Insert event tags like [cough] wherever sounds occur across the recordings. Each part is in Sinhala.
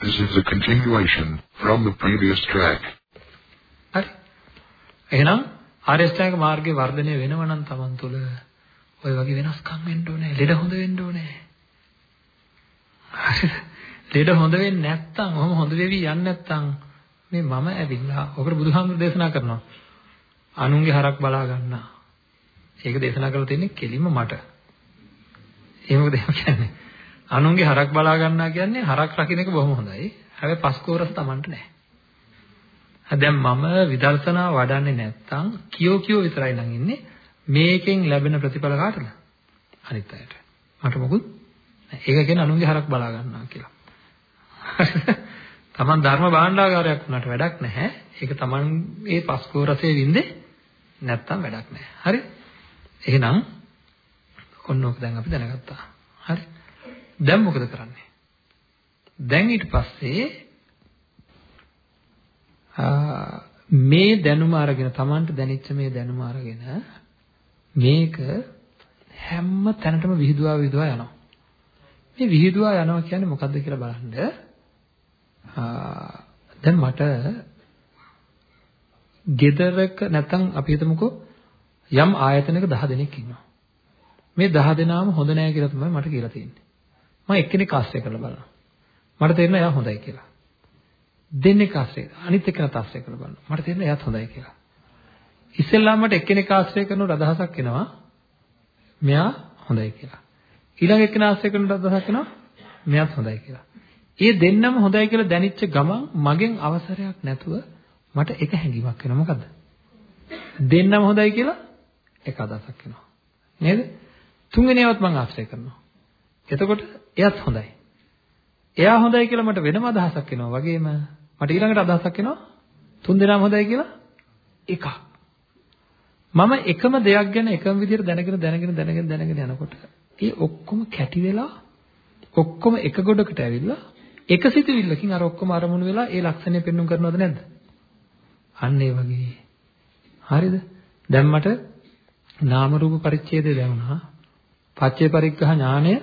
This is a continuation from the previous track. හරි. එහෙනම් ආර්ය අෂ්ටාංග මාර්ගයේ වර්ධනය වෙනව නම් Taman තුල ওই වගේ වෙනස්කම් වෙන්න ඕනේ. ලෙඩ හොඳ වෙන්න ඕනේ. හරිද? ලෙඩ හොඳ වෙන්නේ නැත්තම්, ඔහොම හොඳ වෙවි යන්නේ නැත්තම් මේ මම ඇවිල්ලා ඔකට බුදුහාමුදුරු දේශනා කරනවා. අනුන්ගේ හරක් බලා ගන්නා. ඒක දේශනා කරලා තියෙන්නේ කෙලින්ම මට. ඒ මොකද එහෙම කියන්නේ? අනුන්ගේ හරක් බලා ගන්නවා කියන්නේ හරක් රකින්න එක බොහොම හොඳයි. හැබැයි පස්කෝරස් Tamanට නැහැ. දැන් මම විදර්ශනා වඩන්නේ නැත්තම් කියෝ කියෝ විතරයි නම් ඉන්නේ. මේකෙන් ලැබෙන ප්‍රතිඵල කාටද? අනිත් අයට. මට මොකුත් ඒක කියන්නේ අනුන්ගේ හරක් බලා ගන්නවා කියලා. [laughs] Taman ධර්ම භාණ්ඩාගාරයක් වුණාට වැඩක් නැහැ. ඒක Taman ඒ පස්කෝ රසයේ වින්දේ නැත්තම් වැඩක් නැහැ. හරි? එහෙනම් ඔන්න ඕක දැන් අපි දැනගත්තා. හරි? දැන් මොකද කරන්නේ? දැන් ඊට පස්සේ මේ දැනුම අරගෙන Tamanට දැනෙච්ච මේ දැනුම අරගෙන මේක හැම තැනටම විහිදුවා විහිදුවා යනවා. මේ විහිදුවා යනවා කියන්නේ මොකද්ද කියලා බලන්න. දැන් මට ගෙදරක නැත්තම් අපි හිතමුකෝ යම් ආයතනයක 10 දෙනෙක් ඉන්නවා. මේ 10 දෙනාම හොඳ නෑ කියලා තමයි මට කියලා තියෙන්නේ. මම එක්කෙනෙක් ආශ්‍රය කරලා බලනවා. මට තේරෙනවා එයා හොඳයි කියලා. දෙන්නෙක් ආශ්‍රය අනිත් එක්කනත් ආශ්‍රය කරලා බලනවා. මට තේරෙනවා එයාත් හොඳයි කියලා. ඉස්සෙල්ලාම මට එක්කෙනෙක් ආශ්‍රය කරනකොට අදහසක් එනවා මෙයා හොඳයි කියලා. ඊළඟ එක්කෙනා ආශ්‍රය කරනකොට අදහසක් එනවා මෙයාත් හොඳයි කියලා. ඒ දෙන්නම හොඳයි කියලා දැනෙච්ච ගමන් මගෙන් අවසරයක් නැතුව මට එක හැඟීමක් එනවා මොකද්ද? දෙන්නම හොඳයි කියලා එක අදහසක් එනවා. නේද? තුන්වෙනියවත් මම ආශ්‍රය කරනවා. එතකොට එයත් හොඳයි. එයා හොඳයි කියලා මට වෙනම අදහසක් එනවා. වගේම මට ඊළඟට අදහසක් එනවා තුන් දෙනාම හොඳයි කියලා එකක්. මම එකම දෙයක් ගැන එකම විදිහට දැනගෙන දැනගෙන දැනගෙන දැනගෙන යනකොට ඒ ඔක්කොම කැටි වෙලා ඔක්කොම එක ගොඩකට ඇවිල්ලා එක සිතුවිල්ලකින් අර ඔක්කොම අරමුණු වෙලා ඒ ලක්ෂණය පෙන්වුම් කරනවද නැද්ද? අන්න ඒ වගේ. හරිද? දැන් මට නාම රූප පරිච්ඡේදය දැනුණා. පච්චේ පරිග්‍රහ ඥානය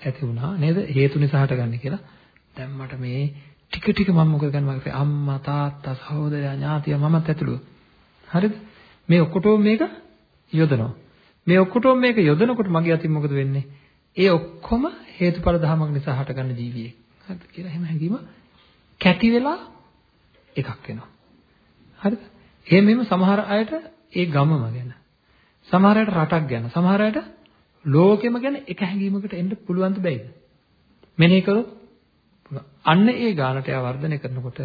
ඇති වුණා නේද? හේතු නිසා හටගන්නේ කියලා. දැන් මට මේ ටික ටික මම මොකද කරන්නේ? අම්මා තාත්තා සහෝදරයා ඥාතියා මමත් ඇතුළුව. හරිද? මේ ඔක්කොටම මේක යොදනවා. මේ ඔක්කොටම මේක යොදනකොට මගේ අතින් මොකද වෙන්නේ? ඒ ඔක්කොම හේතුඵල ධමයක් නිසා හටගන්න ජීවියෙක්. හරිද කියලා එහෙම හැඟීම කැටි වෙලා එකක් වෙනවා. හරිද? එහෙම මෙහෙම සමහර අයට ඒ ගමම ගැන සමහර අයට රටක් ගැන සමහර අයට ලෝකෙම ගැන එක හැඟීමකට එන්න පුළුවන්ද බැයිද? මෙනෙහි කරොත් අන්න ඒ ගානට යා වර්ධනය කරනකොට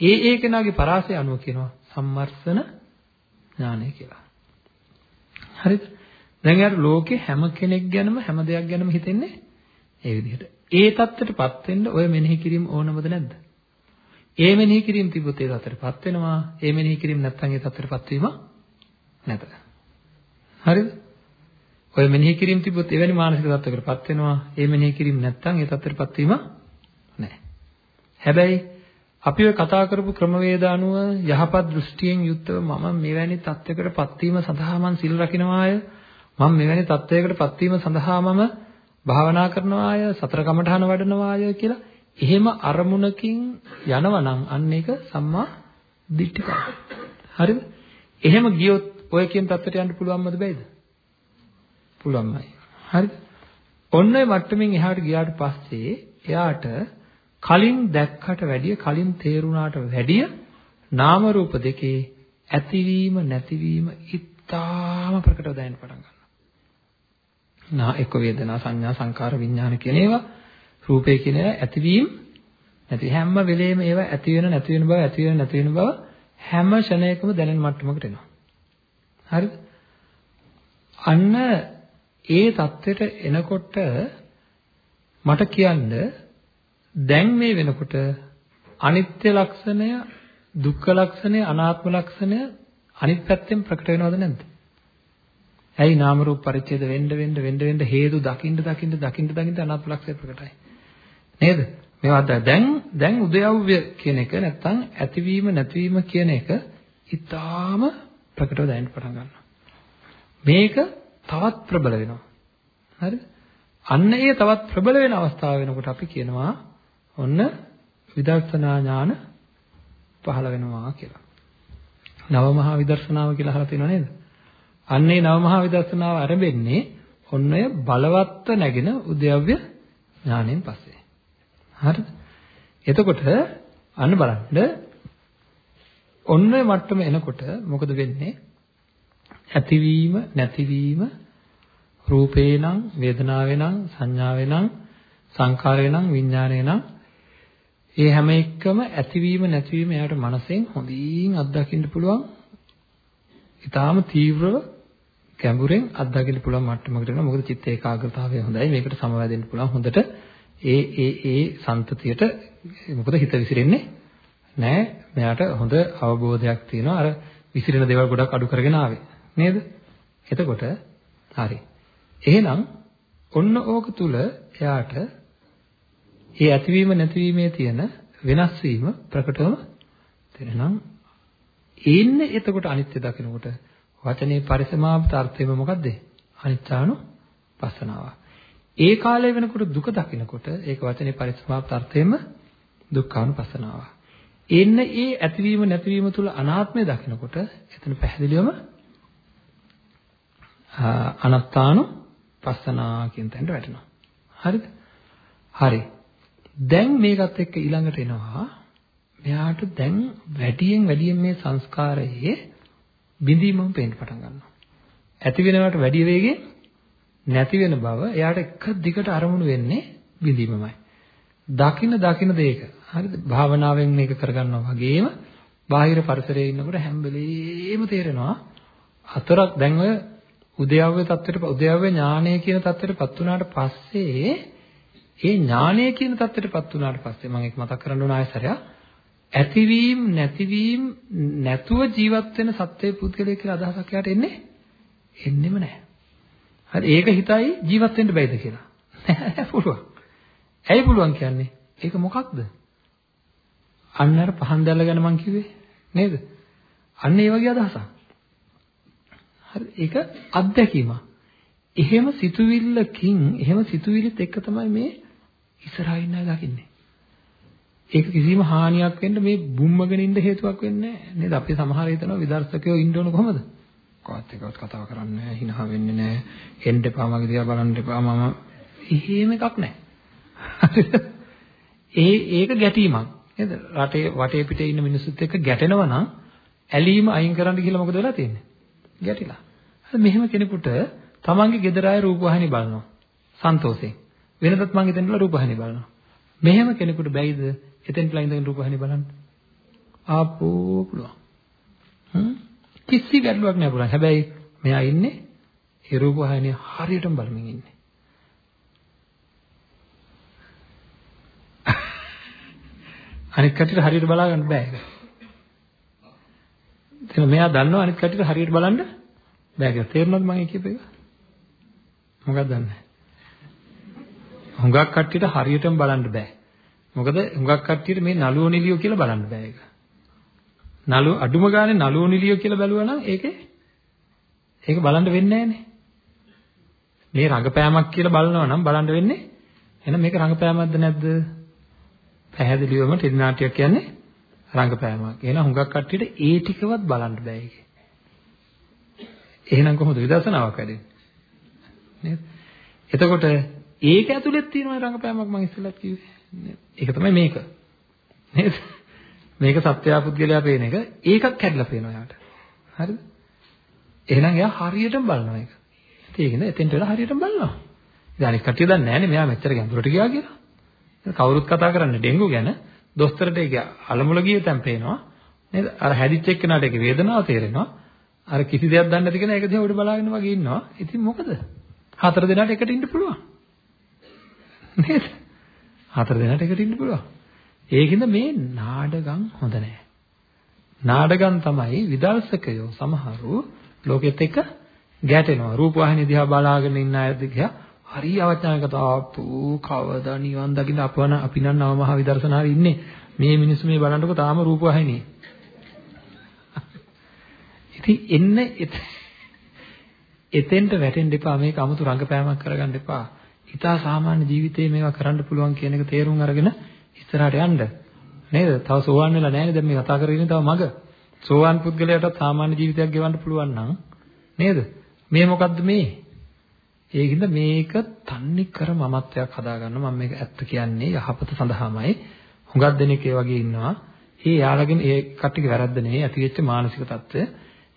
ඒ ඒ කෙනාගේ පරාසය අනුව කියනවා සම්මර්ෂණ ඥානය කියලා. හරිද? දැන් යාර ලෝකේ හැම කෙනෙක් ගැනම හැම දෙයක් ගැනම හිතෙන්නේ ඒ විදිහට. ඒ தත්ත්වයටපත් වෙන්න ඔය මෙනෙහි කිරීම ඕනමද නැද්ද? ඒ මෙනෙහි කිරීම තිබුත් ඒ தත්ත්වයටපත් වෙනවා. ඒ මෙනෙහි කිරීම නැත්නම් ඒ තත්ත්වයටපත් වීම නැත. හරිද? ඔය මෙනෙහි කිරීම තිබුත් එවැනි මානසික තත්ත්වයකටපත් වෙනවා. ඒ මෙනෙහි කිරීම නැත්නම් ඒ තත්ත්වයටපත් වීම නැහැ. හැබැයි අපි ඔය කතා කරපු ක්‍රමවේද අනුව යහපත් දෘෂ්ටියෙන් යුක්තව මම මෙවැනි තත්ත්වයකටපත් වීම සඳහා මම සිල් රකින්නවාය. මම මෙවැනි තත්ත්වයකටපත් වීම සඳහා මම භාවනා කරනවාය, සතර කමඨහන වඩනවාය කියලා එහෙම අරමුණකින් යනවනම් අන්න ඒක සම්මා දිට්ඨිකයි. හරිද? එහෙම ගියොත් ඔය කියන තත්ත්වයට යන්න පුළුවන්මද බැයිද? පුළුවන්මයි. හරිද? ඔන්න ඔය මට්ටමින් එහාට ගියාට පස්සේ එයාට කලින් දැක්කට වැඩිය කලින් තේරුණාට වැඩිය නාම රූප දෙකේ ඇතිවීම නැතිවීම ඉතාම ප්‍රකටව දැනෙන්න පටන් ගන්නවා. නා එක්ක වේදනා සංඥා සංකාර විඥාන කියන ඒවා රූපේ කියන ඒවා ඇතිවීම නැති හැම වෙලේම ඒවා ඇති වෙන නැති වෙන බව ඇති වෙන නැති වෙන බව හැම ෂණයකම දැනෙන මට්ටමකට එනවා. හරිද? අන්න ඒ தත්වෙට එනකොට මට කියන්න දැන් මේ වෙනකොට අනිත්‍ය ලක්ෂණය දුක්ඛ ලක්ෂණය අනාත්ම ලක්ෂණය අනිත් පැත්තෙන් ප්‍රකට වෙනවද නැද්ද? ඇයි නාම රූප පරිච්ඡේද වෙන්න වෙන්න වෙන්න වෙන්න හේතු දකින්න දකින්න දකින්න දකින්න අනාත්ම ලක්ෂණය ප්‍රකටයි. නේද? මේවා දැන් දැන් උදයව්‍ය කියන එක නැත්තම් ඇතිවීම නැතිවීම කියන එක ඊටාම ප්‍රකටව දැනෙන්න පටන් ගන්නවා. මේක තවත් ප්‍රබල වෙනවා. හරිද? අන්න ඒ තවත් ප්‍රබල වෙන අවස්ථාව වෙනකොට අපි කියනවා ඔන්න විදර්ශනා ඥාන පහළ වෙනවා කියලා. නව මහා විදර්ශනාව කියලා අහලා තියෙනව නේද? අන්නේ නව මහා විදර්ශනාව ආරම්භෙන්නේ ඔන්න ඔය බලවත්ව නැගෙන උද්‍යව්‍ය ඥාණයෙන් පස්සේ. හරිද? එතකොට අන්න බලන්න ඔන්න ඔය මට්ටම එනකොට මොකද වෙන්නේ? ඇතිවීම නැතිවීම රූපේ නම් වේදනාවේ නම් සංඥාවේ නම් සංකාරේ නම් විඥානේ නම් ඒ හැම එකම ඇතිවීම නැතිවීම එයාට මනසෙන් හොඳින් අත්දකින්න පුළුවන්. ඊටාම තීව්‍රව ගැඹුරෙන් අත්දකින්න පුළුවන් මට්ටමකට එනවා. මොකද චිත්ත ඒකාග්‍රතාවය හොඳයි. මේකට සමවැදෙන්න පුළුවන් හොඳට ඒ ඒ ඒ සම්තතියට මොකද හිත විසිරෙන්නේ නෑ. මෙයාට හොඳ අවබෝධයක් තියෙනවා. අර විසිරෙන දේවල් ගොඩක් අඩු කරගෙන ආවේ. නේද? එතකොට හරි. එහෙනම් ඔන්න ඕක තුල එයාට ඒ ඇතිවීම නැතිවීමේ තියෙන වෙනස් වීම ප්‍රකටව තේරෙනම් ඉන්නේ එතකොට අනිත්‍ය දකිනකොට වචනේ පරිසමාප්ත අර්ථයම මොකද්ද? අනිච්චානු පස්සනාව. ඒ කාලය වෙනකොට දුක දකිනකොට ඒක වචනේ පරිසමාප්ත අර්ථයෙන්ම දුක්ඛානුපස්සනාව. එන්න ඒ ඇතිවීම නැතිවීම තුල අනාත්මය දකිනකොට එතන පැහැදිලිවම අනත්තානු පස්සනා කියන තැනට වැටෙනවා. හරිද? හරි. දැන් මේකත් එක්ක ඊළඟට එනවා මෙයාට දැන් වැඩියෙන් වැඩියෙන් මේ සංස්කාරයේ බිඳීමම පේන්න පටන් ගන්නවා. ඇති වෙනවට වැඩි වේගෙන් නැති වෙන බව එයාට එක දිගට අරමුණු වෙන්නේ බිඳීමමයි. දකින්න දකින්න දෙයක. හරිද? භාවනාවෙන් මේක කරගන්නවා වගේම බාහිර පරිසරයේ ඉන්නකොට හැම වෙලෙම තේරෙනවා හතරක් දැන් ඔය උද්‍යව්‍ය தත්ත්වයට උද්‍යව්‍ය ඥානය කියන தත්ත්වයටපත් වුණාට පස්සේ ඒ ඥානය කියන தත්ත්වයටපත් වුණාට පස්සේ මම ඒක මතක් කරන්න ඕන ආයසරයක් ඇතිවීම නැතිවීම නැතුව ජීවත් වෙන සත්වේ පුද්ගලයෙක් කියලා අදහසක් යාට එන්නේ එන්නෙම නැහැ. හරි ඒක හිතයි ජීවත් වෙන්න බැයිද කියලා. නෑ [laughs] පුළුවන්. ඇයි පුළුවන් කියන්නේ? ඒක මොකක්ද? අන්න අර පහන් දැල්ල ගැන මම කිව්වේ නේද? අන්න ඒ වගේ අදහසක්. හරි ඒක අත්දැකීම. එහෙම සිතුවිල්ලකින් එහෙම සිතුවිලිත් එක්ක තමයි මේ ඉස්සරහා ඉන්න අය දකින්නේ. ඒක කිසිම හානියක් වෙන්න මේ බුම්මගෙන ඉන්න හේතුවක් වෙන්නේ නැහැ නේද? අපි සමහර හිතනවා විදර්ශකයෝ ඉන්න ඕන කොහමද? කොහොත් එකවත් කතාව කරන්නේ නැහැ, හිනහ වෙන්නේ නැහැ, එන්න එපා මගේ දිහා බලන්න එපා මම එහෙම එකක් නැහැ. [laughs] ඒ ඒක ගැටීමක් නේද? රටේ වටේ පිටේ ඉන්න මිනිස්සුත් එක්ක ගැටෙනවා නම් ඇලීම අයින් කරන්න කියලා මොකද වෙලා තියෙන්නේ? ගැටිලා. හරි මෙහෙම කෙනෙකුට තමන්ගේ ගෙදර අය රූපවාහිනිය බලනවා. සන්තෝෂයෙන්. වෙනදත් මං හිතනවා රූපවාහිනිය බලනවා. මෙහෙම කෙනෙකුට බැයිද එතෙන්ටලා ඉඳගෙන රූපවාහිනිය බලන්න? ආපෝ පුළුවන්. හ්ම් කිසි ගැටලුවක් නෑ පුළුවන්. හැබැයි මෙයා ඉන්නේ ඒ රූපවාහිනිය හරියටම බලමින් ඉන්නේ. [laughs] අනිත් කටියට හරියට බලා ගන්න බෑ ඒක. එතන මෙයා දන්නවා අනිත් කටියට හරියට බලන්න බෑ කියලා. තේරුණාද මම කියපු එක? මොකක්ද දන්නේ? හුඟක් කට්ටියට හරියටම බලන්න බෑ. මොකද හුඟක් කට්ටියට මේ නළුව නිලියෝ කියලා බලන්න බෑ ඒක. නළුව අඩුම ගානේ නළුව නිලියෝ කියලා බැලුවා නම් ඒකේ ඒක බලන්න වෙන්නේ නැහනේ. මේ රංගපෑමක් කියලා බලනවා නම් බලන්න වෙන්නේ එහෙනම් මේක රංගපෑමක්ද නැද්ද? පැහැදිලිවම ටෙලි නාට්‍යයක් කියන්නේ රංගපෑමක්. එහෙනම් හුඟක් කට්ටියට ඒ ටිකවත් බලන්න බෑ ඒකේ. එහෙනම් කොහොමද විදර්ශනාවක් වැඩෙන්නේ? නේද? එතකොට ඒක ඇතුළෙත් තියෙන රංගපෑමක් මම ඉස්සෙල්ලත් කිව්වේ. ඒක තමයි මේක. නේද? මේක සත්‍යයා පුද්ගලයා පේන එක ඒකක් කැඩලා පේනවා යාට. හරිද? එහෙනම් එයා හරියටම බලනවා ඒක. ඒකෙන්ද එතෙන්ට වෙලා හරියටම බලනවා. ඉතින් අනිත් කට්ටිය දන්නේ නැහැ නේ මෙයා මෙච්චර ගැඹුරට ගියා කියලා. කවුරුත් කතා කරන්නේ ඩෙන්ගු ගැන. දොස්තරට ඒක අලමුල ගිය තැන් පේනවා. නේද? අර හැදිච්ච එක්කනට ඒක වේදනාව තේරෙනවා. අර කිසි දෙයක් දන්නේ නැති කෙනා ඒක දිහා උඩ බලාගෙන වගේ ඉන්නවා. ඉතින් මොකද? හතර දෙනාට එකට ඉන්න පුළුවන්. නේද? හතර දෙනාට එකට ඉන්න පුළුවන්. ඒකින්ද මේ නාඩගම් හොඳ නැහැ. නාඩගම් තමයි විදර්ශකයෝ සමහරු ලෝකෙත් එක්ක ගැටෙනවා. රූපවාහිනිය දිහා බලාගෙන ඉන්න අය දිහා හරි අවචනකට ආපු කවදා නිවන් දකින්න අපවන අපි නම් නව මහ විදර්ශනාවේ ඉන්නේ. මේ මිනිස්සු මේ බලන්නකො තාම රූපවාහිනිය. ඉතින් එන්න එතෙන්ට වැටෙන්න එපා මේක 아무තු රංගපෑමක් කරගන්න එපා. ඊටා සාමාන්‍ය ජීවිතේ මේවා කරන්න පුළුවන් කියන එක තේරුම් අරගෙන ඉස්සරහට යන්න. නේද? තව සෝවාන් වෙලා නැහැ දැන් මේ කතා කරගෙන තව මග. සෝවාන් පුද්ගලයාටත් සාමාන්‍ය ජීවිතයක් ගෙවන්න පුළුවන් නම් නේද? මේ මොකද්ද මේ? ඒකින්ද මේක තන්නේ කර මමත්වයක් හදාගන්න මම මේක ඇත්ත කියන්නේ යහපත සඳහාමයි. හුඟක් දෙනෙක් ඒ වගේ ඉන්නවා. ඒ යාළගෙන් ඒ කට්ටියගේ වැරද්ද නෙවෙයි ඇතිවෙච්ච මානසික තත්ත්වය.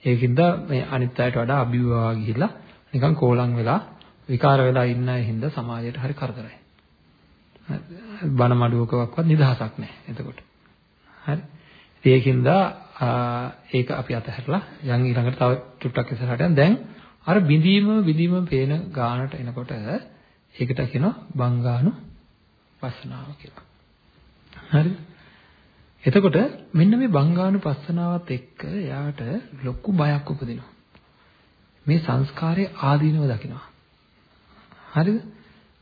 ඒකින්ද මේ අනිත් අයට වඩා අභිවවා ගිහිල්ලා නිකන් කෝලම් වෙලා විකාර වෙලා ඉන්න අය හින්දා සමාජයට හරි කරදරයි. බන මඩුවකවත් නිදහසක් නැහැ එතකොට. හරි. ඒකින්ද ඒක අපි අතහැරලා යන් ඊළඟට තව චුට්ටක් ඉස්සරහට යන දැන් අර බිඳීම බිඳීම පේන ගානට එනකොට ඒකට කියනවා බංගානු පස්සනාව කියලා. හරිද? එතකොට මෙන්න මේ බංගානුපස්සනාවත් එක්ක එයාට ලොකු බයක් උපදිනවා. මේ සංස්කාරයේ ආදීනව දකිනවා. හරිද?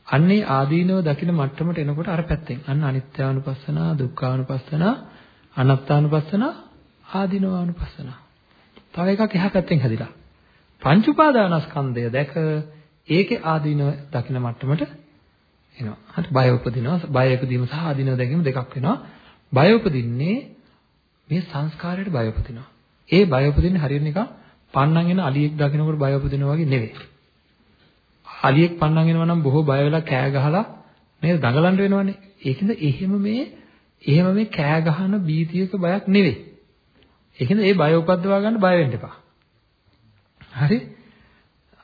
අන්නේ ආදීනව දකින මට්ටමට එනකොට අර පැත්තෙන් අන්න අනිත්‍යානුපස්සනා, දුක්ඛානුපස්සනා, අනාත්තානුපස්සනා, ආදීනවානුපස්සනා. තව එකක් එහා පැත්තෙන් හැදිලා. පංච උපාදානස්කන්ධය දැක ඒකේ ආදීනව දකින මට්ටමට එනවා. හරි බය උපදිනවා. බය උපදීම සහ ආදීනව දැකීම දෙකක් වෙනවා. බය උපදින්නේ මේ සංස්කාරයට බය උපදිනවා. ඒ බය උපදින්නේ හරියට නිකන් පන්නන් එන අලියෙක් දකිනකොට බය උපදිනවා වගේ නෙවෙයි. අලියෙක් පන්නන් එනවා නම් බොහෝ බය වෙලා කෑ ගහලා නේද දඟලන්න වෙනවනේ. ඒකින්ද එහෙම මේ එහෙම මේ කෑ ගහන බීතියක බයක් නෙවෙයි. ඒකින්ද ඒ බය උපද්දවා ගන්න බය වෙන්න එපා. හරි?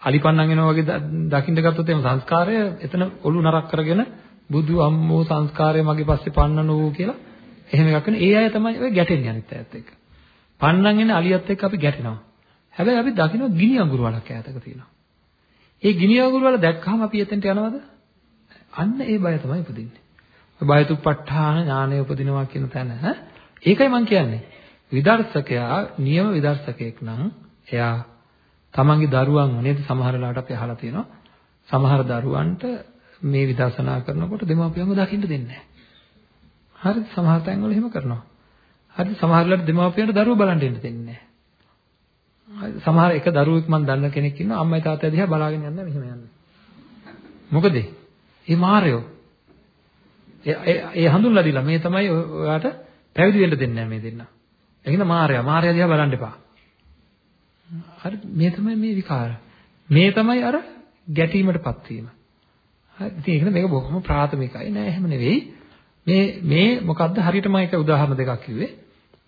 අලි පන්නන් එනවා වගේ දකින්න ගත්තොත් එහෙම සංස්කාරය එතන ඔලු නරක් කරගෙන බුදු අම්මෝ සංස්කාරය මගේ පස්සේ පන්නනෝ කියලා එහෙම එකක් වෙන. ඒ අය තමයි ඔය ගැටෙන්නේ අනිත් අයත් එක්ක. පන්නන් එන අලියත් එක්ක අපි ගැටෙනවා. හැබැයි අපි දකින්න ගිනි අඟුරු වලක් ඈතක තියෙනවා. ඒ ගිනි අඟුරු වල දැක්කම අපි එතෙන්ට යනවද? අන්න ඒ බය තමයි උපදින්නේ. ඔය බයතුප්පඨාන ඥානය උපදිනවා කියන තැන ඒකයි මම කියන්නේ. විදර්ශකයා නියම විදර්ශකයෙක් නම් එයා තමන්ගේ දරුවන් නේද සමහර වෙලාවට අපි අහලා තියෙනවා. සමහර දරුවන්ට මේ විදර්ශනා කරනකොට දෙමාපියන්ව දකින්න දෙන්නේ නැහැ. හරිද? සමහර තැන්වල එහෙම කරනවා. හරිද? සමහර වෙලාවට දෙමාපියන්ට දරුවෝ බලන් දෙන්න දෙන්නේ නැහැ. හරිද? සමහර එක දරුවෙක් මම දන්න කෙනෙක් ඉන්නවා අම්මයි තාත්තයි දිහා බලාගෙන යන්නේ මෙහෙම යන්නේ. මොකද? ඒ මායෝ. ඒ ඒ හඳුන්ලා දීලා මේ තමයි ඔයාට පැවිදි වෙන්න දෙන්නේ නැහැ මේ දෙන්න. එහෙනම් මායя මායя දිහා බලන්න එපා. හරි මේ තමයි මේ විකාර. මේ තමයි අර ගැටීමටපත් වීම. හරි ඉතින් ඒක මේක බොහොම ප්‍රාථමිකයි නෑ එහෙම නෙවෙයි. මේ මේ මොකද්ද හරියටම එක උදාහරණ දෙකක් කිව්වේ.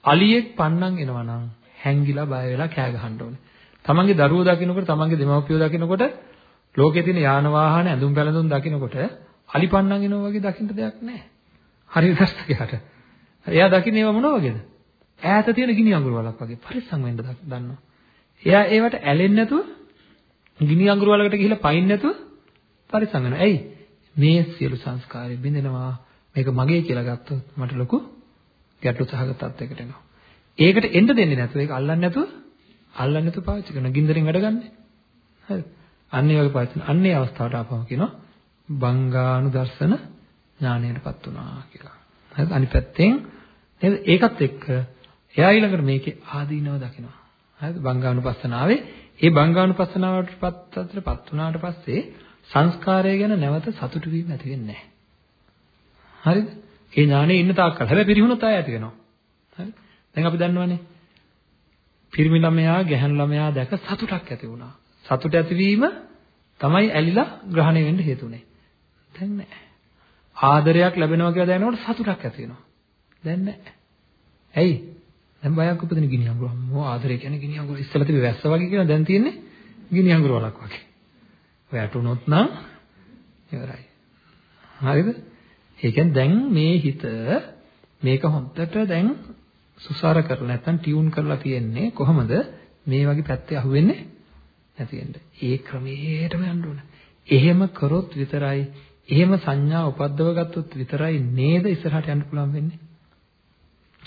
අලියෙක් පන්නන් එනවා නම් හැංගිලා බය වෙලා කෑ ගහන්න ඕනේ. තමන්ගේ දරුවෝ දකින්නකොට තමන්ගේ දෙමව්පියෝ දකින්නකොට ලෝකයේ තියෙන යාන වාහන ඇඳුම් පැළඳුම් දකින්නකොට අලි පන්නන් එනවා වගේ දකින්න දෙයක් නැහැ. හරි දර්ශකයාට. එයා දකින්නේ ඒව මොනවා වගේද? ඈත තියෙන ගිනි අඟුරු වලක් වගේ පරිස්සම් වෙන්න දන්නවා. එයා ඒවට ඇලෙන්නේ නැතුව ගිනි අඟුරු වලකට ගිහිල්ලා පයින් නැතුව පරිස්සම් වෙනවා. ඇයි? මේ සියලු සංස්කාරය බින්දෙනවා. මේක මගේ කියලා ගත්තොත් මට ලොකු ගැටලු සහගත තත්යකට එනවා. ඒකට එන්න දෙන්නේ නැතුව ඒක අල්ලන්නේ නැතුව අල්ලන්නේ නැතුව පාවිච්චි කරන ගින්දරින් වැඩ ගන්න. හරි. අන්න ඒ වගේ පාවිච්චි කරන. අන්න ඒ අවස්ථාවට ආපම කියනවා බංගානු දර්ශන ඥාණයටපත් වුණා කියලා. හරිද? අනිත් පැත්තෙන් නේද? ඒකත් එක්ක එයා ඊළඟට මේකේ ආදීනව දකිනවා. හරිද? බංගානුපස්සනාවේ ඒ බංගානුපස්සනාවටපත් අතරපත් වුණාට පස්සේ සංස්කාරය ගැන නැවත සතුටු වීම ඇති වෙන්නේ නැහැ. හරිද? ඒ ඥානෙ ඉන්න තාක්කල් හැබැයි පිරිහුණොත් ආය ඇති වෙනවා. හරි? දැන් අපි දන්නවනේ. පිරිමි ළමයා ගැහැණු ළමයා දැක සතුටක් ඇති වුණා. සතුට ඇතිවීම තමයි ඇලිලා ග්‍රහණය වෙන්න හේතුනේ. දැන් නැහැ. ආදරයක් ලැබෙනවා කියලා දැනනකොට සතුටක් ඇති වෙනවා. දැන් නැහැ. ඇයි? දැන් බයක් උපදින ගිනි අඟුරු අම්මෝ ආදරය කියන්නේ ගිනි අඟුරු ඉස්සලා තිබි වැස්ස වගේ කියන දැන් තියෙන්නේ ගිනි අඟුරු වලක් වගේ. වැටුනොත් නම් ඉවරයි. හරිද? ඒ කියන්නේ දැන් මේ හිත මේක හොඳට දැන් සුසාර කරලා නැත්නම් ටියුන් කරලා තියෙන්නේ කොහොමද මේ වගේ පැත්තේ අහුවෙන්නේ නැති වෙන්න. ඒ ක්‍රමයටම යන්න ඕන. එහෙම කරොත් විතරයි එහෙම සංඥා උපද්දව ගත්තොත් විතරයි නේද ඉස්සරහට යන්න පුළුවන් වෙන්නේ.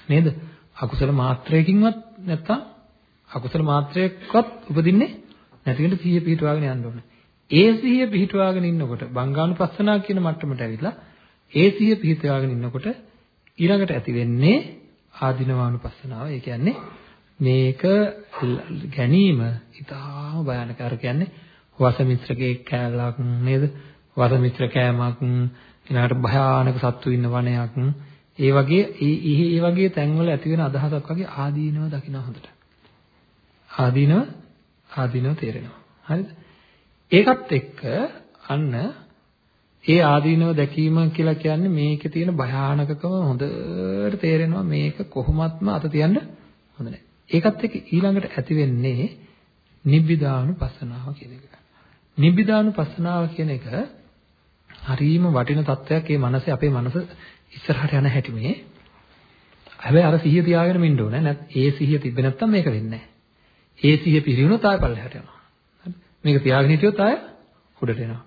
නේද? අකුසල මාත්‍රයකින්වත් නැත්තම් අකුසල මාත්‍රයක්වත් උපදින්නේ නැති වෙන්න සිහිය පිහිටවාගෙන යන්න ඕන. ඒ සිහිය පිහිටවාගෙන ඉන්නකොට බංගානුපස්සනා කියන මට්ටමට ඇවිල්ලා ඒ සිහිය පිහිටවාගෙන ඉන්නකොට ඊළඟට ඇති වෙන්නේ ආධිනවානුපස්සනාව. ඒ කියන්නේ මේක ගැනීම ඉතාම භයානක. අර කියන්නේ වසමිත්‍රකේ කෑල්ලක් නේද? වසමිත්‍ර කෑමක් ඊළඟට භයානක සත්තු ඉන්න වනයක්. ඒ වගේ ඒ ඒ වගේ තැන්වල ඇති වෙන අදහසක් වගේ ආදීනව දකින්න හොඳට. ආදීනව ආදීනව තේරෙනවා. හරිද? ඒකත් එක්ක අන්න ඒ ආදීනව දැකීම කියලා කියන්නේ මේකේ තියෙන භයානකකම හොඳට තේරෙනවා මේක කොහොමත්ම අත තියන්න හොඳ නැහැ. ඒකත් එක්ක ඊළඟට ඇති වෙන්නේ නිබ්බිදානුපස්සනාව කියන එක. නිබ්බිදානුපස්සනාව කියන එක හරීම වටින තත්වයක් මේ මනසේ අපේ මනස ඉස්සරහට යන හැටි මේ. හැබැයි අර සිහිය තියාගෙන ඉන්න ඕනේ. නැත් ඒ සිහිය තිබ්බේ නැත්තම් මේක වෙන්නේ නැහැ. ඒ සිහිය පිරිනුනොත් ආය පල්ලෙහාට යනවා. මේක තියාගෙන හිටියොත් ආය උඩට එනවා.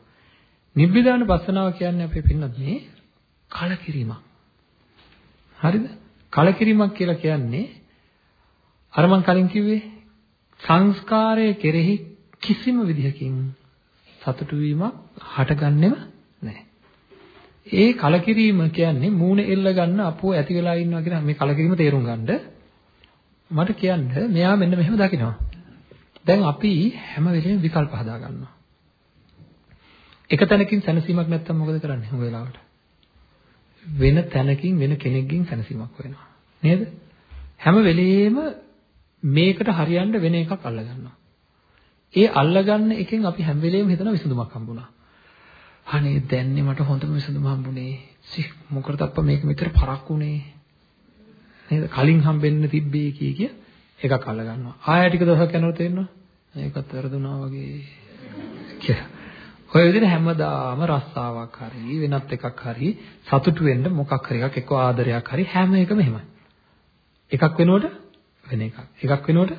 නිබ්බිදාන පස්සනාව කියන්නේ අපේ පින්නත් මේ කලකිරීමක්. හරිද? කලකිරීමක් කියලා කියන්නේ අර මං කලින් කිව්වේ සංස්කාරයේ කෙරෙහි කිසිම විදිහකින් සතුටු වීමක් හටගන්නෙම නැහැ. ඒ කලකිරීම කියන්නේ මූණ එල්ල ගන්න අපෝ ඇති වෙලා ඉන්නවා කියන මේ කලකිරීම තේරුම් ගන්නද මට කියන්න මෙයා මෙන්න මෙහෙම දකිනවා. දැන් අපි හැම වෙලෙම විකල්ප හදා ගන්නවා. එක තැනකින් සැනසීමක් නැත්තම් මොකද කරන්නේ හුඟ වෙලාවට? වෙන තැනකින් වෙන කෙනෙක්ගෙන් සැනසීමක් වෙනවා. නේද? හැම වෙලෙම මේකට හරියන්න වෙන එකක් අල්ල ගන්නවා. ඒ අල්ලගන්න එකෙන් අපි හැම වෙලෙම හිතන විසඳුමක් හම්බුණා. අනේ දැන්නේ මට හොඳම විසඳුම හම්බුනේ. සි මොකටද අප්පා මේක මෙතර පරක් උනේ? නේද? කලින් හම්බෙන්න තිබ්බේ කී කිය එකක් අල්ල ගන්නවා. ආයෙ ටික දවසක් යනකොට තේරෙනවා. මේකත් වැරදුනා වගේ කියලා. ඔය විදිහට හැමදාම රස්සාවක් හරි වෙනත් එකක් හරි සතුටු වෙන්න මොකක් හරි එකක් එක්ක ආදරයක් හරි හැම එකම එහෙමයි. එකක් වෙනකොට වෙන එකක්. එකක් වෙනකොට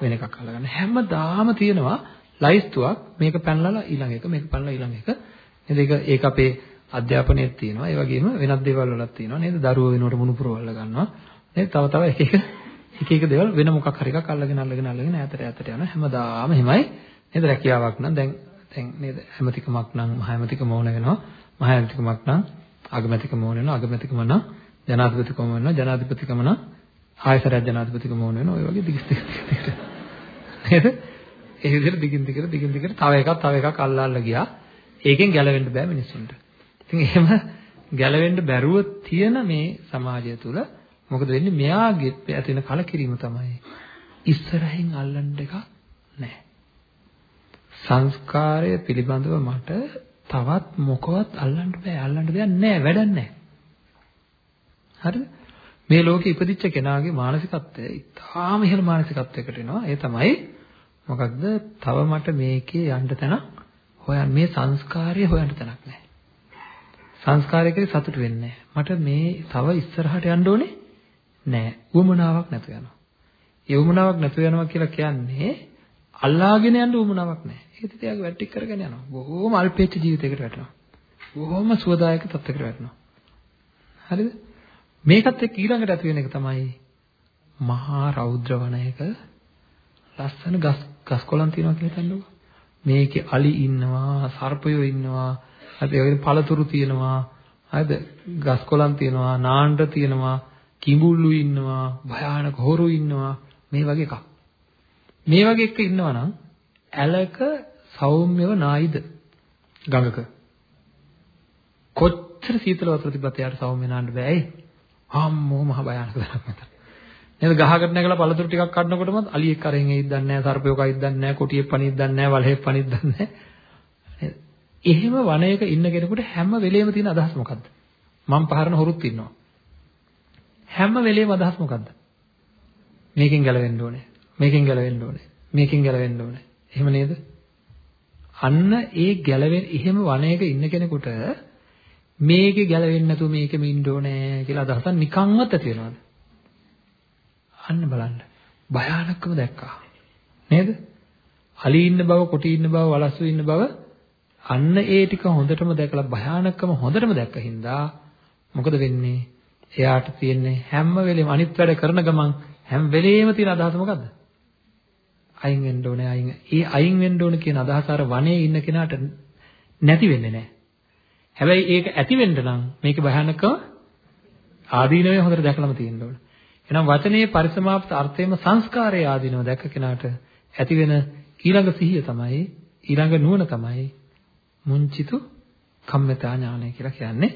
වෙන එකක් අල්ලගන්න. හැමදාම තියෙනවා ලයිස්තුවක් මේක පැනලා ඊළඟ එක මේක පැනලා ඊළඟ එක. නේද? ඒක ඒක අපේ අධ්‍යාපනයේත් තියෙනවා. ඒ වගේම වෙනත් දේවල් වලත් තියෙනවා නේද? දරුවෝ වෙනකොට මුණුපුරවල ගන්නවා. නේද? තව තව එක එක එක එක දේවල් වෙන මොකක් හරි එකක් අල්ලගෙන අල්ලගෙන අල්ලගෙන ඈතට ඈතට යන හැමදාම එහෙමයි. නේද? රැකියාවක් නම් දැන් දැන් නේද? හැමතිකමක් නම් මහ හැමතිකම ඕන වෙනවා. මහ හැමතිකමක් නම් අගමැතිකම ඕන වෙනවා. අගමැතිකම නම් ජනාධිපතිකම වෙනවා. ජනාධිපතිකම නම් ආයතරයක් ජනාධිපතිකම ඕන වෙනවා. ඔය වගේ දිගට දිගට නේද? ඒ විදිහට දිගින් දිගට දිගින් දිගට තව එකක් තව එකක් අල්ලා අල්ලා ගියා. ඒකෙන් ගැලවෙන්න බෑ මිනිස්සුන්ට. ඉතින් එහෙම ගැලවෙන්න බැරුව තියෙන මේ සමාජය තුල මොකද වෙන්නේ? මෙයාගේ ඇති වෙන කලකිරීම තමයි ඉස්සරහින් අල්ලන්න එකක් නැහැ. සංස්කාරය පිළිබඳව මට තවත් මොකවත් අල්ලන්න බෑ. අල්ලන්න දෙයක් නැහැ. වැඩක් නැහැ. හරිද? මේ ලෝකේ ඉපදිච්ච කෙනාගේ මානසිකත්වය ඉතාම ඉහළ මානසිකත්වයකට එනවා. ඒ තමයි මොකක්ද? තව මට මේකේ යන්න තැනක් හොයන්න මේ සංස්කාරය හොයන්න තැනක් නැහැ. සංස්කාරයකේ සතුට වෙන්නේ මට මේ තව ඉස්සරහට යන්න ඕනේ නැහැ. උවමනාවක් නැතු වෙනවා. ඒ උවමනාවක් නැතු වෙනවා කියලා කියන්නේ අල්ලාගෙන යන්න උවමනාවක් නැහැ. ඒක තියාගෙන වැටික් කරගෙන යනවා. බොහෝම අල්පේච්ච ජීවිතයකට වැටෙනවා. බොහෝම සුවදායක තත්ත්වයකට වැටෙනවා. හරිද? මේකත් එක්ක ඊළඟට ඇති වෙන එක තමයි මහා රෞද්‍ර වනයක ලස්සන ගස් ගස් කොළන් තියෙනවා කියලා හිතන්නකෝ. මේකේ අලි ඉන්නවා, සර්පයෝ ඉන්නවා, හරි ඒ වගේ පළතුරු තියෙනවා, හරිද? ගස් කොළන් තියෙනවා, නාණ්ඩ තියෙනවා, කිඹුල්ලු ඉන්නවා, භයානක හොරු ඉන්නවා, මේ වගේ එකක්. මේ වගේ එක ඉන්නවා නම් ඇලක සෞම්‍යව නායිද ගඟක කොච්චර සීතල වතුර තිබ්බත් එයාට සෞම්‍ය නාන්න බෑ ඒ අම්මෝ මහ භයානක තරක් මෙතන නේද? ගහකට නැගලා පළතුරු ටිකක් කඩනකොටම අලියෙක් කරෙන් එයිද දන්නේ නැහැ සර්පයෙක් අයිද දන්නේ නැහැ කොටියෙක් පණිද දන්නේ නැහැ වලහෙක් පණිද දන්නේ නැහැ. එහෙම වනයේක ඉන්න කෙනෙකුට හැම වෙලෙම තියෙන අදහස් මොකද්ද? මම පහරන හොරුත් ඉන්නවා. හැම වෙලෙම අදහස් මොකද්ද? මේකෙන් ගැලවෙන්න ඕනේ. මේකෙන් ගැලවෙන්න ඕනේ. මේකෙන් ගැලවෙන්න ඕනේ. එහෙම නේද? අන්න ඒ ගැලවෙන එහෙම වනයේක ඉන්න කෙනෙකුට මේකේ ගැලවෙන්නේ නැතුව මේකෙම ඉන්න ඕනේ කියලා අදහසක් නිකන්වත් ඇති වෙනවද? අන්න බලන්න. භයානකම දැක්කා. නේද? අලි ඉන්න බව, කොටි ඉන්න බව, වලස්සු ඉන්න බව අන්න ඒ ටික හොඳටම දැකලා භයානකම හොඳටම දැක්ක හින්දා මොකද වෙන්නේ? එයාට තියෙන්නේ හැම වෙලෙම අනිත් වැඩ කරන ගමන් හැම වෙලෙම තියෙන අදහස මොකද්ද? අයින් වෙන්න ඕනේ අයින්. ඒ අයින් වෙන්න ඕනේ කියන අදහස අර වනයේ ඉන්න කෙනාට නැති වෙන්නේ නැහැ. හැබැයි ඒක ඇති වෙන්න නම් මේකේ භයානකම ආදීනවේ හොඳට දැකලාම තියෙන්න ඕනේ. එහෙනම් වචනේ පරිසමාප්ත අර්ථයේම සංස්කාරයේ ආදීනව දැක්ක කෙනාට ඇති වෙන ඊළඟ සිහිය තමයි ඊළඟ නුවණ තමයි මුංචිතු කම්මතා ඥානය කියලා කියන්නේ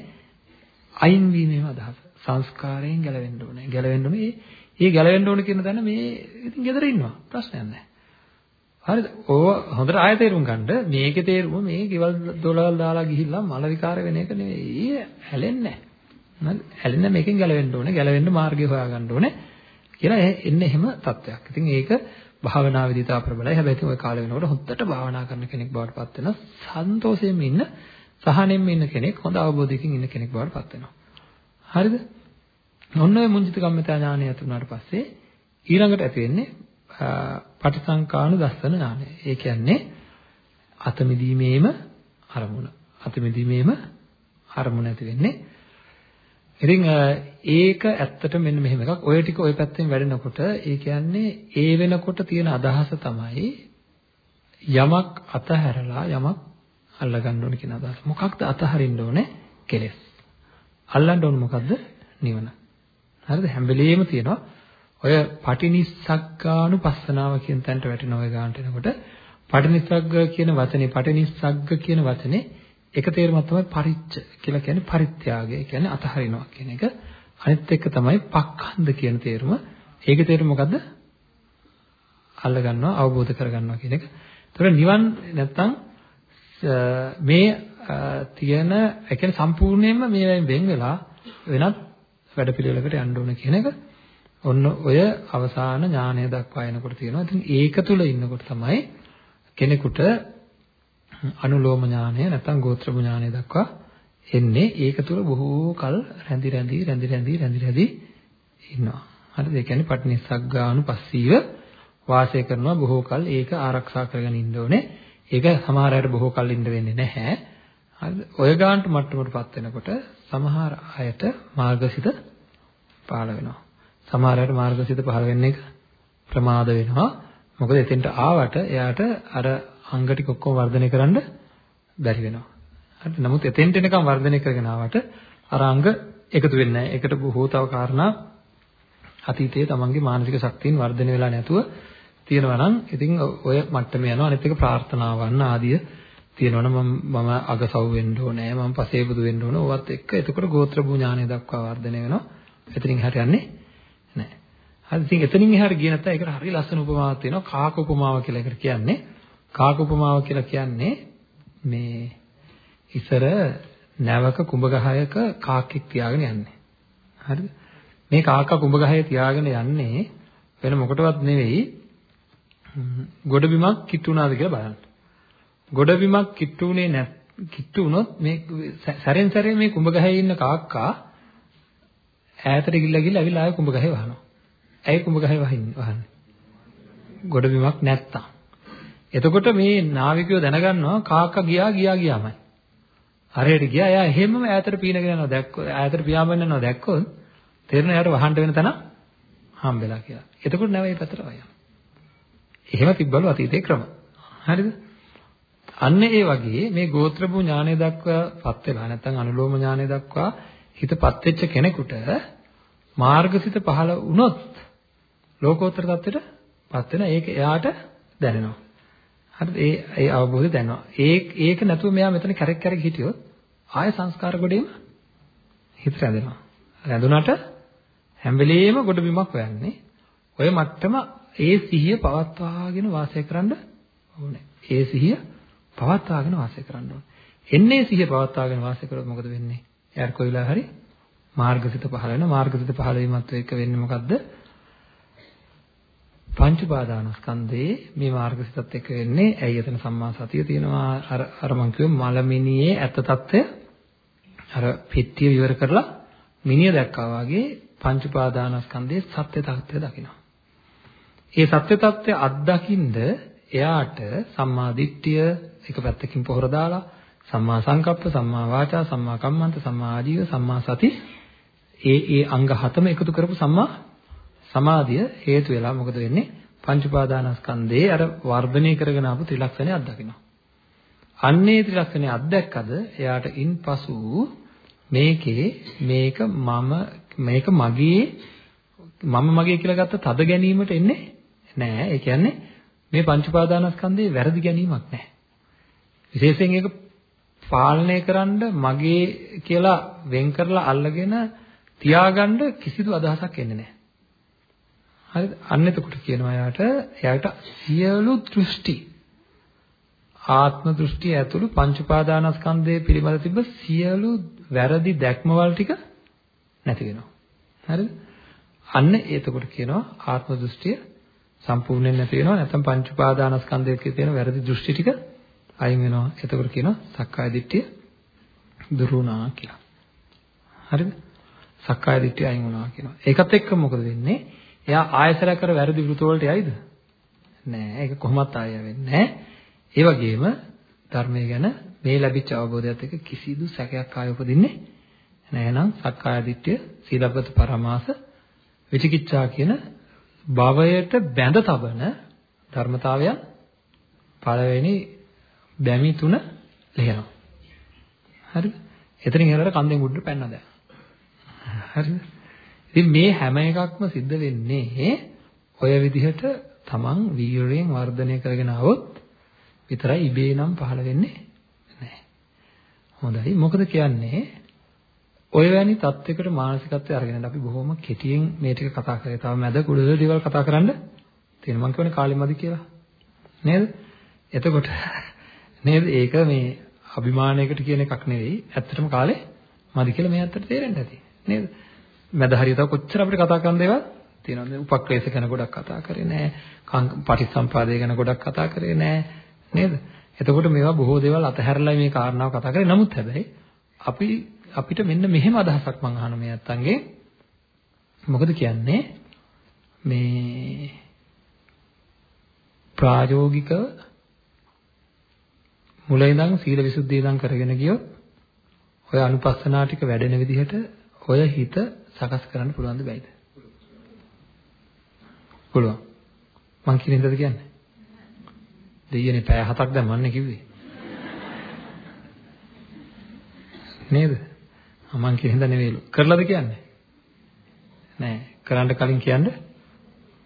අයින් වීමේ අදහස. සංස්කාරයෙන් ගැලවෙන්න ඕනේ. ගැලවෙන්න ඕනේ. ඒ ගැලවෙන්න ඕනේ කියන දන්න මේ ඉතින් gedara ඉන්නවා. ප්‍රශ්නයක් නැහැ. හරිද? ඕව හොඳට ආය තේරුම් ගන්න මේකේ තේරුම මේ ගෙවල් දොළවල් දාලා ගිහිල්ලා මල විකාර වෙන එක නෙවෙයි. හැලෙන්නේ නැහැ. හැලෙන්න මේකෙන් ගැලවෙන්න ඕනේ. ගැලවෙන්න මාර්ගය හොයාගන්න ඕනේ. කියලා එන්නේ එහෙම තත්වයක්. ඉතින් ඒක භාවනා විදිහට අප්‍රබලයි. හැබැයි ඉතින් ওই කාලේ වෙනකොට හොද්දට භාවනා කරන කෙනෙක් බවට පත් වෙනවා. සන්තෝෂයෙන් ඉන්න, සහනෙන් ඉන්න කෙනෙක්, හොඳ අවබෝධයකින් ඉන්න කෙනෙක් බවට පත් වෙනවා. හරිද? ඔන්න ඔය මුංජිත කම්මිතා ඥානය ඇති වුණාට පස්සේ ඊළඟට ඇති වෙන්නේ පටිසංකානු දස්සන ඥානය. ඒ කියන්නේ අතමිදීමේම අරමුණ. අතමිදීමේම අරමුණ ඇති වෙන්නේ. ඉතින් ඒක ඇත්තට මෙන්න මෙහෙම එකක්. ඔය ටික ඔය පැත්තෙන් වැඩෙනකොට ඒ කියන්නේ ඒ වෙනකොට තියෙන අදහස තමයි යමක් අතහැරලා යමක් අල්ලගන්න ඕන කියන අදහස. මොකක්ද අතහරින්න ඕනේ? කෙලෙස්. අල්ලන්න ඕන මොකද්ද? නිවන. හරිද? හැම වෙලෙම තියෙනවා ඔය පටිනිස්සග්ගානුපස්සනාව කියන තැනට වැටෙන ඔය ගානට එනකොට පටිනිස්සග්ග කියන වචනේ පටිනිස්සග්ග කියන වචනේ එක තේරුමක් තමයි පරිච්ඡ කියලා කියන්නේ පරිත්‍යාගය කියන්නේ අතහරිනවා කියන එක. අනිත් එක තමයි පක්ඛන්ද කියන තේරුම. ඒකේ තේරුම මොකද්ද? අල්ල ගන්නවා අවබෝධ කර ගන්නවා කියන එක. ඒතර නිවන් නැත්තම් මේ තියෙන ඒ කියන්නේ සම්පූර්ණයෙන්ම මේවෙන් වෙන් වෙලා වෙනත් වැඩපිළිවෙලකට යන්න ඕන කියන එක ඔන්න ඔය අවසාන ඥානය දක්වා එනකොට තියෙනවා. ඉතින් ඒක තුල ඉන්නකොට තමයි කෙනෙකුට අනුලෝම ඥානය නැත්නම් ගෝත්‍ර ඥානය දක්වා එන්නේ. ඒක තුල බොහෝ කල රැඳි රැඳි රැඳි රැඳි රැඳි රැඳි ඉන්නවා. හරිද? ඒ කියන්නේ පටිනිස්සග්ගානුපස්සීව වාසය කරනවා බොහෝ කල ඒක ආරක්ෂා කරගෙන ඉන්න ඕනේ. ඒක සමහර අයට බොහෝ කල් ඉන්න වෙන්නේ නැහැ. හරිද? ඔය ගානට මට්ටමකටපත් වෙනකොට සමහර අයට මාර්ගසිත පහළ වෙනවා. සමහර අයට මාර්ගසිත පහළ වෙන්න එක ප්‍රමාද වෙනවා. මොකද එතෙන්ට ආවට එයාට අර අංග ටික ඔක්කොම වර්ධනය කරන්න බැරි වෙනවා. හරිද? නමුත් එතෙන්ට එනකම් වර්ධනය කරගෙන ආවට අර අංග එකතු වෙන්නේ නැහැ. ඒකට බොහෝ තව කාරණා අතීතයේ තමන්ගේ මානසික ශක්තියින් වර්ධනය වෙලා නැතුව තියෙනවා නම් ඉතින් ඔය මට්ටමේ යනවා. අනිත් එක ප්‍රාර්ථනාවන් ආදිය තියෙනවනම් මම මම අගසව් වෙන්න ඕනේ මම පසේබුදු වෙන්න ඕනේ ඕවත් එක්ක එතකොට ගෝත්‍ර භූ ඥානය දක්වා වර්ධනය වෙනවා එතනින් එහාට යන්නේ නැහැ හරි ඉතින් එතනින් එහාට ගිය නැත්නම් ඒකට හරිය ලස්සන උපමාවක් තියෙනවා කාක උපමාව කියලා එකට කියන්නේ කාක උපමාව කියලා කියන්නේ මේ ඉසර නැවක කුඹ ගහයක කාක්ෙක් තියාගෙන යන්නේ හරිද මේ කාකා කුඹ ගහේ තියාගෙන යන්නේ වෙන මොකටවත් නෙවෙයි ගොඩබිමක් කිට්ටුනාද කියලා බලන්න ගොඩබිමක් කිට්ටුුනේ නැත් කිට්ටු වුණොත් මේ සැරෙන් සැරේ මේ කුඹ ගහේ ඉන්න කාක්කා ඈතට ගිහිල්ලා ගිහිල්ලා ඇවිල්ලා ආයෙ කුඹ ගහේ වහනවා. ඇයි කුඹ ගහේ වහින්නේ වහන්නේ? ගොඩබිමක් නැත්තම්. එතකොට මේ නාවිකයෝ දැනගන්නවා කාක්කා ගියා ගියා ගියාමයි. හරියට ගියා එයා එහෙමම ඈතට පීනගෙන යනවා දැක්කොත් ඈතට පියාඹන්න යනවා දැක්කොත් තේරෙන එයාට වහන්න වෙන තැන හම්බෙලා කියලා. එතකොට නැවයි පැත්තට වයනවා. එහෙම තිබ්බලු අතීතේ ක්‍රම. හරිද? අන්න ඒ වගේ මේ ගෝත්‍රභූ ඥානය දක්වාපත් වෙලා නැත්නම් අනුලෝම ඥානය දක්වා හිතපත් වෙච්ච කෙනෙකුට මාර්ගසිත පහළ වුණොත් ලෝකෝත්තර தත්වෙටපත් වෙන ඒක එයාට දැනෙනවා. හරිද? ඒ ඒ අවබෝධය දැනෙනවා. ඒ ඒක නැතුව මෙයා මෙතන කැරක් කැරක් හිටියොත් ආය සංස්කාර ගොඩේම හිත රැඳෙනවා. රැඳුනට හැම වෙලෙම ගොඩ බිමක් හොයන්නේ. ඔය මට්ටම ඒ සිහිය පවත්වාගෙන වාසය කරන්න ඕනේ. ඒ සිහිය පවත්වාගෙන වාසය කරන්න ඕනේ. එන්නේ සිහිය පවත්වාගෙන වාසය කරොත් මොකද වෙන්නේ? එයාට කොයි වෙලාව හරි මාර්ගසිත පහළ වෙනවා. මාර්ගසිත පහළ වීමත් එක්ක වෙන්නේ මොකද්ද? පංච උපාදානස්කන්ධයේ මේ මාර්ගසිතත් එක්ක වෙන්නේ ඇයි? එතන සම්මා සතිය තියෙනවා. අර අර මං කිව්ව මලමිනියේ ඇත්ත తত্ত্বය අර පිට්ටිය විවර කරලා මිනිය දැක්කා වගේ පංච උපාදානස්කන්ධයේ සත්‍ය తত্ত্বය දකිනවා. ඒ සත්‍ය తত্ত্বය අත්දකින්ද එයාට සම්මා දිට්ඨිය එක පැත්තකින් පොහොර දාලා සම්මා සංකප්ප සම්මා වාචා සම්මා කම්මන්ත සම්මා ආජීව සම්මා සති ඒ ඒ අංග හතම එකතු කරපු සම්මා සමාධිය හේතු වෙලා මොකද වෙන්නේ? පංච උපාදානස්කන්ධේ අර වර්ධනය කරගෙන ආපු ත්‍රිලක්ෂණය අත්දකිනවා. අන්නේ ත්‍රිලක්ෂණය අත්දැක්කද එයාට ඉන්පසු මේකේ මේක මම මේක මගේ මම මගේ කියලා ගත්ත තද ගැනීමට එන්නේ නෑ. ඒ කියන්නේ මේ පංච උපාදානස්කන්ධේ වැරදි ගැනීමක් නැහැ. විශේෂයෙන් ඒක පාලනය කරන්න මගේ කියලා වෙන් කරලා අල්ලගෙන තියාගන්න කිසිදු අදහසක් එන්නේ නැහැ. හරිද? අන්න එතකොට කියනවා එයාට එයාට සියලු දෘෂ්ටි ආත්ම දෘෂ්ටිය ඇතුළු පංච උපාදානස්කන්ධයේ පිළිබඳ තිබ්බ සියලු වැරදි දැක්මවල ටික නැති වෙනවා. හරිද? අන්න එතකොට කියනවා ආත්ම දෘෂ්ටිය සම්පූර්ණයෙන් නැති වෙනවා නැත්නම් පංච උපාදානස්කන්ධයේ තියෙන වැරදි දෘෂ්ටි ටික අයින් වෙනවා. එතකොට කියනවා සක්කාය දිට්ඨිය දුරු වුණා කියලා. හරිද? සක්කාය දිට්ඨිය අයින් වුණා කියනවා. ඒකත් එක්ක මොකද වෙන්නේ? එයා ආයසර කර වැරදි වෘත වලට යයිද? නෑ. ඒක කොහොමත් ආය වෙන්නේ නෑ. ඒ වගේම ධර්මය ගැන මේ ලැබිච්ච අවබෝධයත් එක්ක කිසිදු සැකයක් ආය උපදින්නේ නෑ නම් සක්කාය දිට්ඨිය සීලබ්බත පරමාස විචිකිච්ඡා කියන භවයට බැඳ තබන ධර්මතාවයන් පළවෙනි බැමි තුන ලියනවා. හරිද? එතනින් එහාට කන්දෙන් උඩට පැන්න දැන්. හරිද? ඉතින් මේ හැම එකක්ම සිද්ධ වෙන්නේ ඔය විදිහට තමන් වීරයෙන් වර්ධනය කරගෙන આવොත් විතරයි ඉබේ නම් පහළ වෙන්නේ නැහැ. හොඳයි. මොකද කියන්නේ ඔය වැනි තත්යකට මානසිකත්වය අරගෙන අපි බොහොම කෙටියෙන් මේ ටික කතා කරේ. තව මැද කුඩල දේවල් කතා කරන්න තියෙන මම කියවනේ කාලෙ මදි කියලා. නේද? එතකොට [laughs] නේද? ඒක මේ අභිමානයකට කියන එකක් නෙවෙයි. ඇත්තටම කාලේ මදි කියලා මේ ඇත්තට තේරෙන්න ඇති. නේද? මැද හරිය තව කොච්චර අපිට කතා කරන්න දේවල් තියෙනවද? උපක්ලේශ ගැන ගොඩක් කතා කරේ නෑ. පටිච්චසම්පාදය ගැන ගොඩක් කතා කරේ නෑ. නේද? එතකොට මේවා බොහෝ දේවල් අතහැරලා මේ කාරණාව කතා කරේ. නමුත් හැබැයි අපි අපිට මෙන්න මෙහෙම අදහසක් මම අහන මේ අත්තන්ගේ මොකද කියන්නේ මේ ප්‍රායෝගිකව මුල ඉඳන් සීල විසුද්ධිය ඉඳන් කරගෙන ගියොත් ඔය අනුපස්සනා ටික වැඩෙන විදිහට ඔය හිත සකස් කරන්න පුළුවන්ද බැයිද? පුළුවන්. මං කියන හිතද කියන්නේ? දෙයියනේ පැය හතක් දැම්මන්නේ කිව්වේ. නේද? මං කියන හින්දා නෙවෙයිලු. කරලාද කියන්නේ? නෑ. කරන්න කලින් කියන්න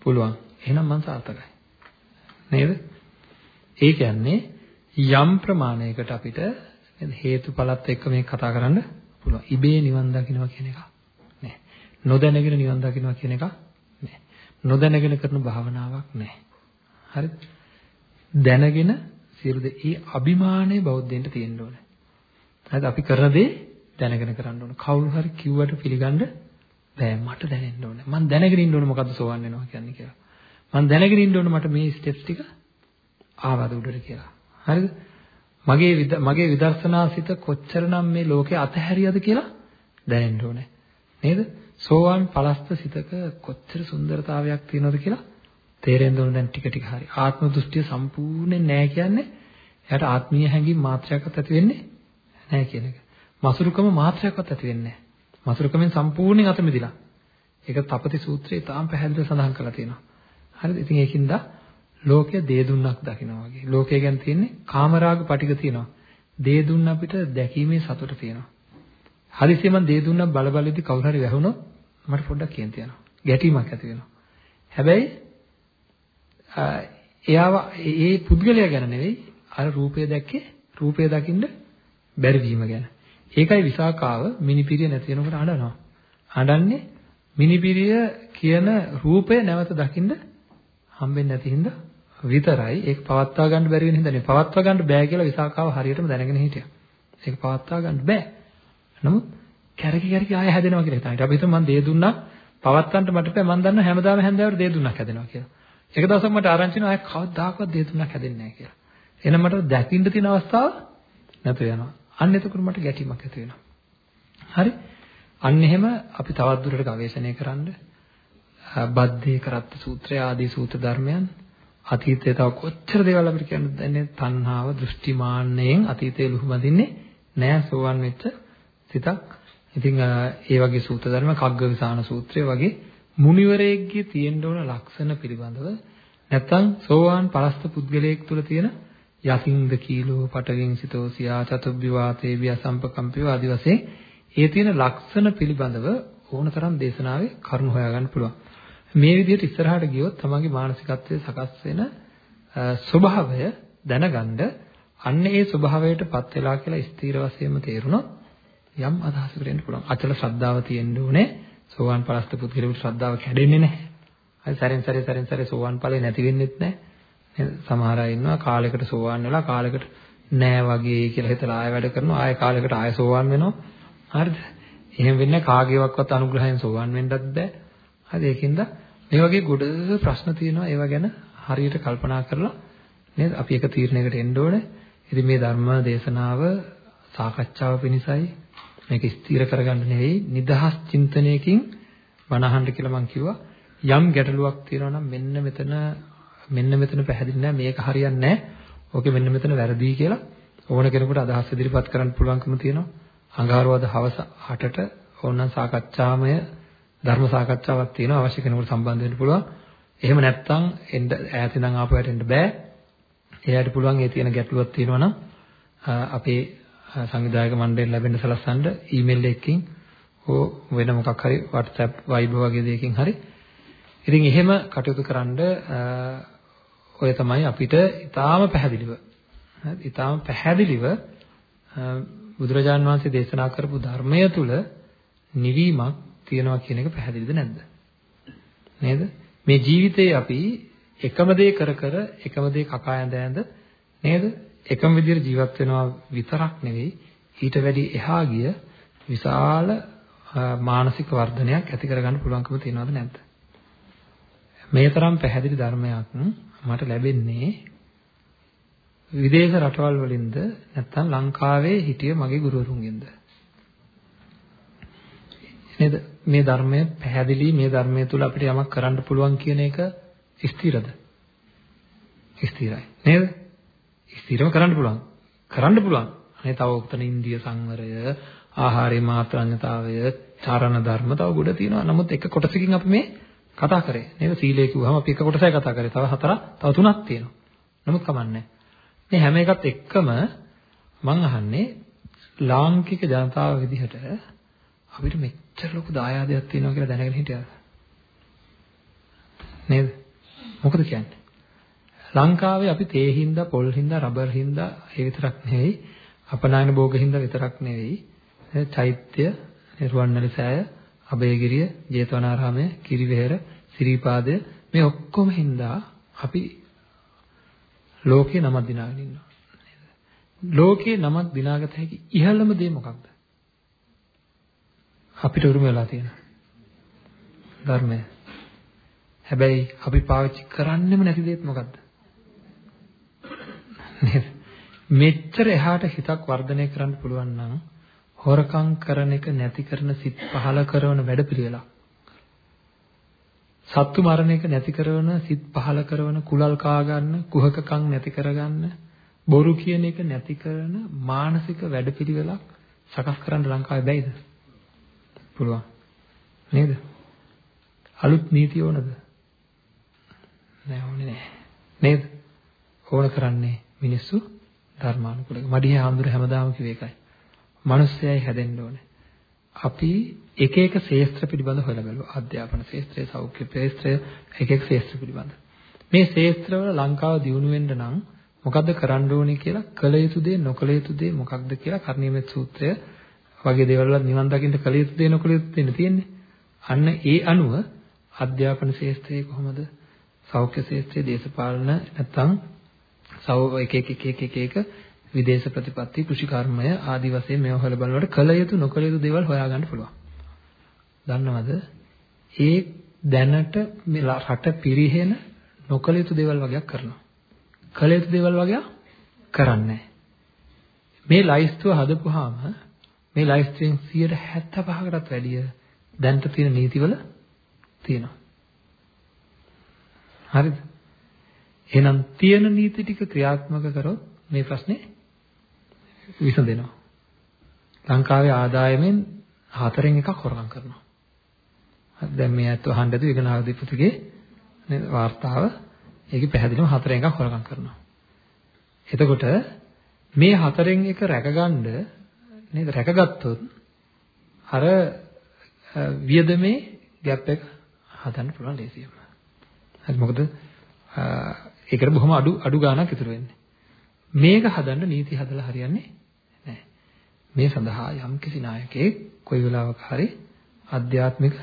පුළුවන්. එහෙනම් මං සාර්ථකයි. නේද? ඒ කියන්නේ යම් ප්‍රමාණයකට අපිට හේතුඵලත් එක්ක මේක කතා කරන්න පුළුවන්. ඉබේ නිවන් දකින්නවා කියන එක නෑ. නොදැනගෙන නිවන් දකින්නවා කියන එක නෑ. නොදැනගෙන කරන භාවනාවක් නෑ. හරිද? දැනගෙන සියලු දේ ඒ අභිමානයේ බෞද්ධයන්ට තියෙන්න ඕනේ. හරිද? අපි කරන දේ දැනගෙන කරන්න ඕන. කවුරු හරි කිව්වට පිළිගන්න බෑ මට දැනෙන්න ඕනේ. මම දැනගෙන ඉන්න ඕනේ මොකද්ද සෝවන් වෙනවා කියන්නේ කියලා. මම දැනගෙන ඉන්න ඕනේ මට මේ ස්ටෙප්ස් ටික ආවද උඩට කියලා. හරිද? මගේ මගේ විදර්ශනාසිත කොච්චරනම් මේ ලෝකේ අතහැරියද කියලා දැනෙන්න ඕනේ. නේද? සෝවන් පලස්ත සිතක කොච්චර සුන්දරතාවයක් තියෙනවද කියලා තේරෙන්න ඕන දැන් ටික ටික හරි. ආත්ම දෘෂ්ටිය සම්පූර්ණයෙන් නැහැ කියන්නේ එයාට ආත්මීය හැඟීම් මාත්‍රයක්වත් ඇති වෙන්නේ නැහැ කියන එක. මසුරුකම මාත්‍රයක්වත් ඇති වෙන්නේ නැහැ. මසුරුකමෙන් සම්පූර්ණයෙන් අත මිදිලා. ඒක තපති සූත්‍රයේ තාම පැහැදිලිව සඳහන් කරලා තියෙනවා. හරිද? ඉතින් ඒකින්ද ලෝකය දේ දුන්නක් දකිනවා වගේ. ලෝකය ගැන තියෙන්නේ කාමරාග පටික තියෙනවා. දේ දුන්න අපිට දැකීමේ සතුට තියෙනවා. හදිසියෙ මම දේ දුන්නක් බල බලෙදි කවුරු හරි වැහුණොත් මට පොඩ්ඩක් කියන්න තියෙනවා. ගැටීමක් ඇති වෙනවා. හැබැයි එයාව ඒ පුද්ගලයා ගැන නෙවෙයි අර රූපය දැක්කේ රූපය දකින්න බැරි වීම ගැන. ඒකයි විසාකාව මිනිපිරිය නැති වෙනකොට අඬනවා. අඬන්නේ මිනිපිරිය කියන රූපය නැවත දකින්න හම්බෙන්නේ නැති හින්දා විතරයි. ඒක පවත්වා ගන්න බැරි වෙන හින්දා නේ. පවත්වා ගන්න බෑ කියලා විසාකාව හරියටම දැනගෙන හිටියා. ඒක පවත්වා ගන්න බෑ. නමුත් කැරකි කැරකි ආය හැදෙනවා කියලා හිතනවා. අපි හිතමු මම දේ දුන්නා පවත්වන්න මට බෑ. මම දන්නවා හැමදාම හැන්දෑවට දේ දුන්නක් හැදෙනවා කියලා. එක දවසක් මට ආරංචි වෙනවා ආය කවදාකවත් දේ දුන්නක් හැදෙන්නේ නැහැ කියලා. එහෙනම් මට දැකින්න තියෙන අවස්ථාව නැතු වෙනවා. අන්න එතකොට මට ගැටීමක් ඇති වෙනවා. හරි? අන්න එහෙම අපි තවත් දුරට ගවේෂණය කරන්න බද්දේ කරත්ත සූත්‍රය ආදී සූත්‍ර ධර්මයන් අතීතයේ තව කොච්චර දේවල් අපිට කියන්න දැන්නේ තණ්හාව දෘෂ්ටිමාන්නයෙන් අතීතයේ ලුහුබඳින්නේ නෑ සෝවන් වෙච්ච සිතක්. ඉතින් ඒ වගේ සූත්‍ර ධර්ම කග්ගවිසාන සූත්‍රය වගේ මුනිවරයෙක්ගේ තියෙන්න ඕන ලක්ෂණ පිළිබඳව නැත්නම් සෝවාන් පරස්ත පුද්ගලයෙක් තුළ තියෙන යසින්ද කීලෝ පටවින් සිතෝසියා චතුබ්බි වාතේ විය සම්පකම්පිව ආදි වශයෙන් ඒ තියෙන ලක්ෂණ පිළිබඳව ඕනතරම් දේශනාවේ කරුණු හොයාගන්න පුළුවන්. මේ විදිහට ඉස්සරහට ගියොත් තමන්ගේ මානසිකත්වයේ සකස් වෙන ස්වභාවය දැනගන්න අන්න ඒ ස්වභාවයටපත් වෙලා කියලා ස්ථීර වශයෙන්ම තේරුණොත් යම් අදහසකට එන්න පුළුවන්. අචල ශ්‍රද්ධාව තියෙන්න ඕනේ. සෝවාන් පරස්ත පුද්ගලයාට ශ්‍රද්ධාව කැඩෙන්නේ නැහැ. හරි සැරෙන් සැරේ සැරෙන් සැරේ සෝවාන් ඵලෙ නැති වෙන්නෙත් නැහැ. සමහර අය ඉන්නවා කාලයකට සෝවාන් වෙලා කාලයකට නෑ වගේ කියලා හිතලා ආය වැඩ කරනවා ආය කාලයකට ආය සෝවාන් වෙනවා. හරිද? එහෙම වෙන්නේ කාගේවත්වත් අනුග්‍රහයෙන් සෝවාන් වෙන්නත් බෑ. හරි ඒකින්ද මේ වගේ ගොඩ ප්‍රශ්න තියෙනවා ඒවා ගැන හරියට කල්පනා කරලා නේද අපි එක තීරණයකට එන්න ඕනේ. ඉතින් මේ ධර්ම දේශනාව සාකච්ඡාව පිණිසයි මේක ස්ථිර කරගන්න නෙවෙයි නිදහස් චින්තනයකින් වනහන්න කියලා මම කිව්වා. යම් ගැටලුවක් තියෙනවා නම් මෙන්න මෙතන මෙන්න මෙතන පැහැදිලි නැහැ මේක හරියන්නේ නැහැ. ඕකේ මෙන්න මෙතන වැරදි කියලා ඕන කෙනෙකුට අදහස් ඉදිරිපත් කරන්න පුළුවන්කම තියෙනවා. අඟහරුවාද හවස 8ට ඕනනම් සාකච්ඡාමය ධර්ම සාකච්ඡාවක් තියෙනවා අවශ්‍ය කෙනෙකුට සම්බන්ධ වෙන්න පුළුවන්. එහෙම නැත්නම් එන්න ඈත ඉඳන් ආපු යට එන්න බෑ. එයාට පුළුවන් ඒ තියෙන ගැටලුවක් තියෙනවා නම් අපේ සංවිධායක මණ්ඩලයෙන් ලැබෙන්න සලස්සන්න ඊමේල් එකකින් හෝ වෙන මොකක් හරි WhatsApp Viber වගේ දෙයකින් හරි. ඉතින් එහෙම කටයුතු කරන්ඩ ඔය තමයි අපිට ඊටාම පැහැදිලිව ඊටාම පැහැදිලිව බුදුරජාන් වහන්සේ දේශනා කරපු ධර්මය තුල නිවීමක් තියෙනවා කියන එක පැහැදිලිද නැද්ද? නේද? මේ ජීවිතේ අපි එකම දේ කර කර එකම දේ කකා ඇඳ ඇඳ නේද? එකම විදිහට ජීවත් වෙනවා විතරක් නෙවෙයි ඊට වැඩි එහා ගිය විශාල මානසික වර්ධනයක් ඇති කරගන්න පුළුවන්කම තියෙනවද නැද්ද? මේ තරම් පැහැදිලි ධර්මයක් මට ලැබෙන්නේ විදේශ රටවල් වලින්ද නැත්නම් ලංකාවේ හිටිය මගේ ගුරුවරුන්ගෙන්ද? නේද? මේ ධර්මය පැහැදිලි මේ ධර්මය තුල අපිට යමක් කරන්න පුළුවන් කියන එක ස්ථිරද? ස්ථිරයි. නේද? ස්ථිරව කරන්න පුළුවන්. කරන්න පුළුවන්. අනේ තව උක්තන ඉන්දිය සංවරය ආහාරයේ මාත්‍රාඥතාවය චාරණ ධර්ම තව ගොඩ තියෙනවා. නමුත් එක කොටසකින් අපි මේ කතා කරේ. නේද? සීලය කිව්වම අපි එක කොටසයි කතා කරේ. තව හතරක් තව තුනක් තියෙනවා. නමුත් කමන්නේ මේ හැම එකත් එක්කම මම අහන්නේ ලාංකික ජනතාව විදිහට අපිට මෙච්චර ලොකු දායාදයක් තියෙනවා කියලා දැනගෙන හිටියද? නේද? මොකද කියන්නේ? ලංකාවේ අපි තේ හින්දා, පොල් හින්දා, රබර් හින්දා ඒ විතරක් නෙවෙයි, අපනායන භෝග හින්දා විතරක් නෙවෙයි, චෛත්‍ය, නිර්වන්නලි සෑය, අබේගිරිය, ජේතවනාරාමය, කිරිවෙහෙර, සිරිපාදය මේ ඔක්කොම හින්දා අපි ලෝකේ නමක් දිනාගෙන ඉන්නවා. ලෝකේ නමක් දිනාගත හැකි ඉහළම දේ මොකක්ද? අපිට උරුම වෙලා තියෙන ධර්මය. හැබැයි අපි පාවිච්චි කරන්නෙම නැති දේත් මොකද්ද? නේද? මෙච්චර එහාට හිතක් වර්ධනය කරන්න පුළුවන් නම් හොරකම් කරන එක නැති කරන සිත් පහල කරන වැඩපිළිවෙලක්. සත්තු මරණ එක නැති කරන සිත් පහල කරන කුලල් කා ගන්න කුහකකම් නැති කරගන්න බොරු කියන එක නැති කරන මානසික වැඩපිළිවෙලක් සකස් කරන්න ලංකාවේ බැයිද? පුළුවන්. නේද? අලුත් නීති ඕනද? නෑ ඕනේ නෑ. නේද? ඕන කරන්නේ. මිනිස්සු ධර්මානුකූලව මඩිය ආඳුර හැමදාම කිව්ව එකයි මිනිස්සයයි හැදෙන්න ඕනේ අපි එක එක ශේස්ත්‍ර පිළිබඳ හොයලා බලුවා. අධ්‍යාපන ශේස්ත්‍රය, සෞඛ්‍ය ශේස්ත්‍රය, එක එක ශේස්ත්‍ර පිළිබඳ. මේ ශේස්ත්‍රවල ලංකාව දියුණු වෙන්න නම් මොකද්ද කරන්න ඕනේ කියලා කළ යුතු දේ නොකළ යුතු දේ මොකක්ද කියලා කර්ණීයමෙත් සූත්‍රය වගේ දේවල් වල නිවන් දකින්න කළ යුතු දේ නොකළ යුතු දේ තියෙන්නේ. අන්න ඒ අනුව අධ්‍යාපන ශේස්ත්‍රයේ කොහොමද සෞඛ්‍ය ශේස්ත්‍රයේ දේශපාලන නැත්නම් සෞ එක එක එක එක එක විදේශ ප්‍රතිපත්ති කෘෂිකර්මය ආදි වශයෙන් මේව හොයලා බලනකොට කළ යුතු නොකළ යුතු දේවල් හොයාගන්න පුළුවන්. දන්නවද? ඒ දැනට මේ රට පිරිහෙන නොකළ යුතු දේවල් වගේක් කරනවා. කළ යුතු දේවල් වගේ කරන්නේ මේ ලයිස්තුව හදපුවාම මේ ලයිස්තුවෙන් 75කටත් වැඩිය දැනට තියෙන නීතිවල තියෙනවා. හරිද? එහෙනම් තියෙන නීති ටික ක්‍රියාත්මක කරොත් මේ ප්‍රශ්නේ විසඳෙනවා. ලංකාවේ ආදායමෙන් හතරෙන් එකක් හොරකම් කරනවා. හරි දැන් මේ ඇත්ත අහන්නද විගණ ආදිපතිගේ නේද වார்த்தාව ඒකේ පැහැදිලිවම හතරෙන් එකක් හොරකම් කරනවා. එතකොට මේ හතරෙන් එක රැකගන්න නේද රැකගත්තොත් අර වියදමේ ગેප් එක හදන්න පුළුවන් ලේසියෙන්ම. හරි මොකද ඒකට බොහොම අඩු අඩු ගාණක් ඉතුරු වෙන්නේ. මේක හදන්න නීති හදලා හරියන්නේ මේ සඳහා යම්කිසි නායකයෙක් කොයි වෙලාවක හරි ආධ්‍යාත්මික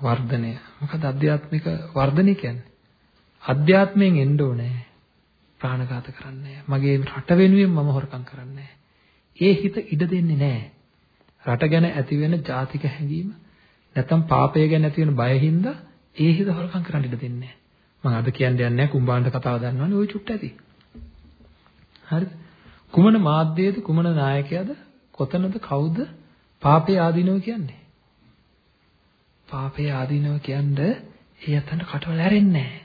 වර්ධනය මොකද ආධ්‍යාත්මික වර්ධනය කියන්නේ? අධ්‍යාත්මයෙන් එන්න ඕනේ ප්‍රාණඝාත කරන්නේ මගේ රට වෙනුවෙන් මම හොරකම් කරන්නේ ඒ හිත ඉඩ දෙන්නේ නැහැ. රට ගැන ඇති වෙන ජාතික හැඟීම නැත්තම් පාපය ගැන ඇති වෙන බය හින්දා ඒ හිත හොරකම් කරන්න ඉඩ දෙන්නේ නැහැ. මම අද කියන්න යන්නේ නැහැ කුම්බාණ්ඩ කතාව දන්නවනේ ওই චුට්ට ඇති. හරිද? කුමන මාධ්‍යයේද කුමන නායකයාද කොතනද කවුද පාපේ ආදීනව කියන්නේ? පාපේ ආදීනව කියන්නේ ඒ අතන කටවල ඇරෙන්නේ නැහැ.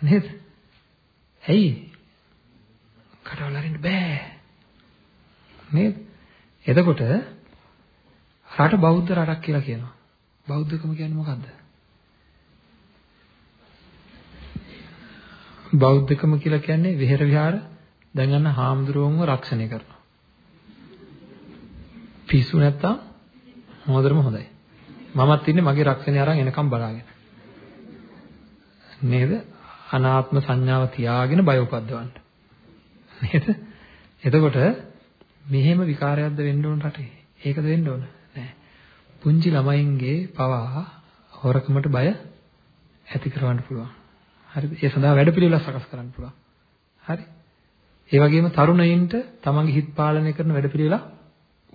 නේද? ඇයි? කටවල අරින්න බෑ. නේද? එතකොට රට බෞද්ධ රටක් කියලා කියනවා. බෞද්ධකම කියන්නේ මොකද්ද බෞද්ධකම කියලා කියන්නේ විහෙර විහාර දැන් ගන්න හාමුදුරුවන්ව රක්ෂණය කරනවා පිස්සු නැත්තම් හොඳටම හොඳයි මමත් ඉන්නේ මගේ රක්ෂණය අරන් එනකම් බලාගෙන නේද අනාත්ම සංඥාව තියාගෙන බය උපද්දවන්න. නේද? එතකොට මෙහෙම විකාරයක්ද වෙන්න ඕන රටේ? ඒකද වෙන්න ඕන? නෑ. පුංචි ළමයින්ගේ පවා හොරකමට බය ඇති කරවන්න පුළුවන්. හරිද? ඒ සඳහා වැඩපිළිවෙලක් සකස් කරන්න පුළුවන්. හරි? ඒ වගේම තරුණයින්ට තමන්ගේ හිත පාලනය කරන වැඩපිළිවෙලක්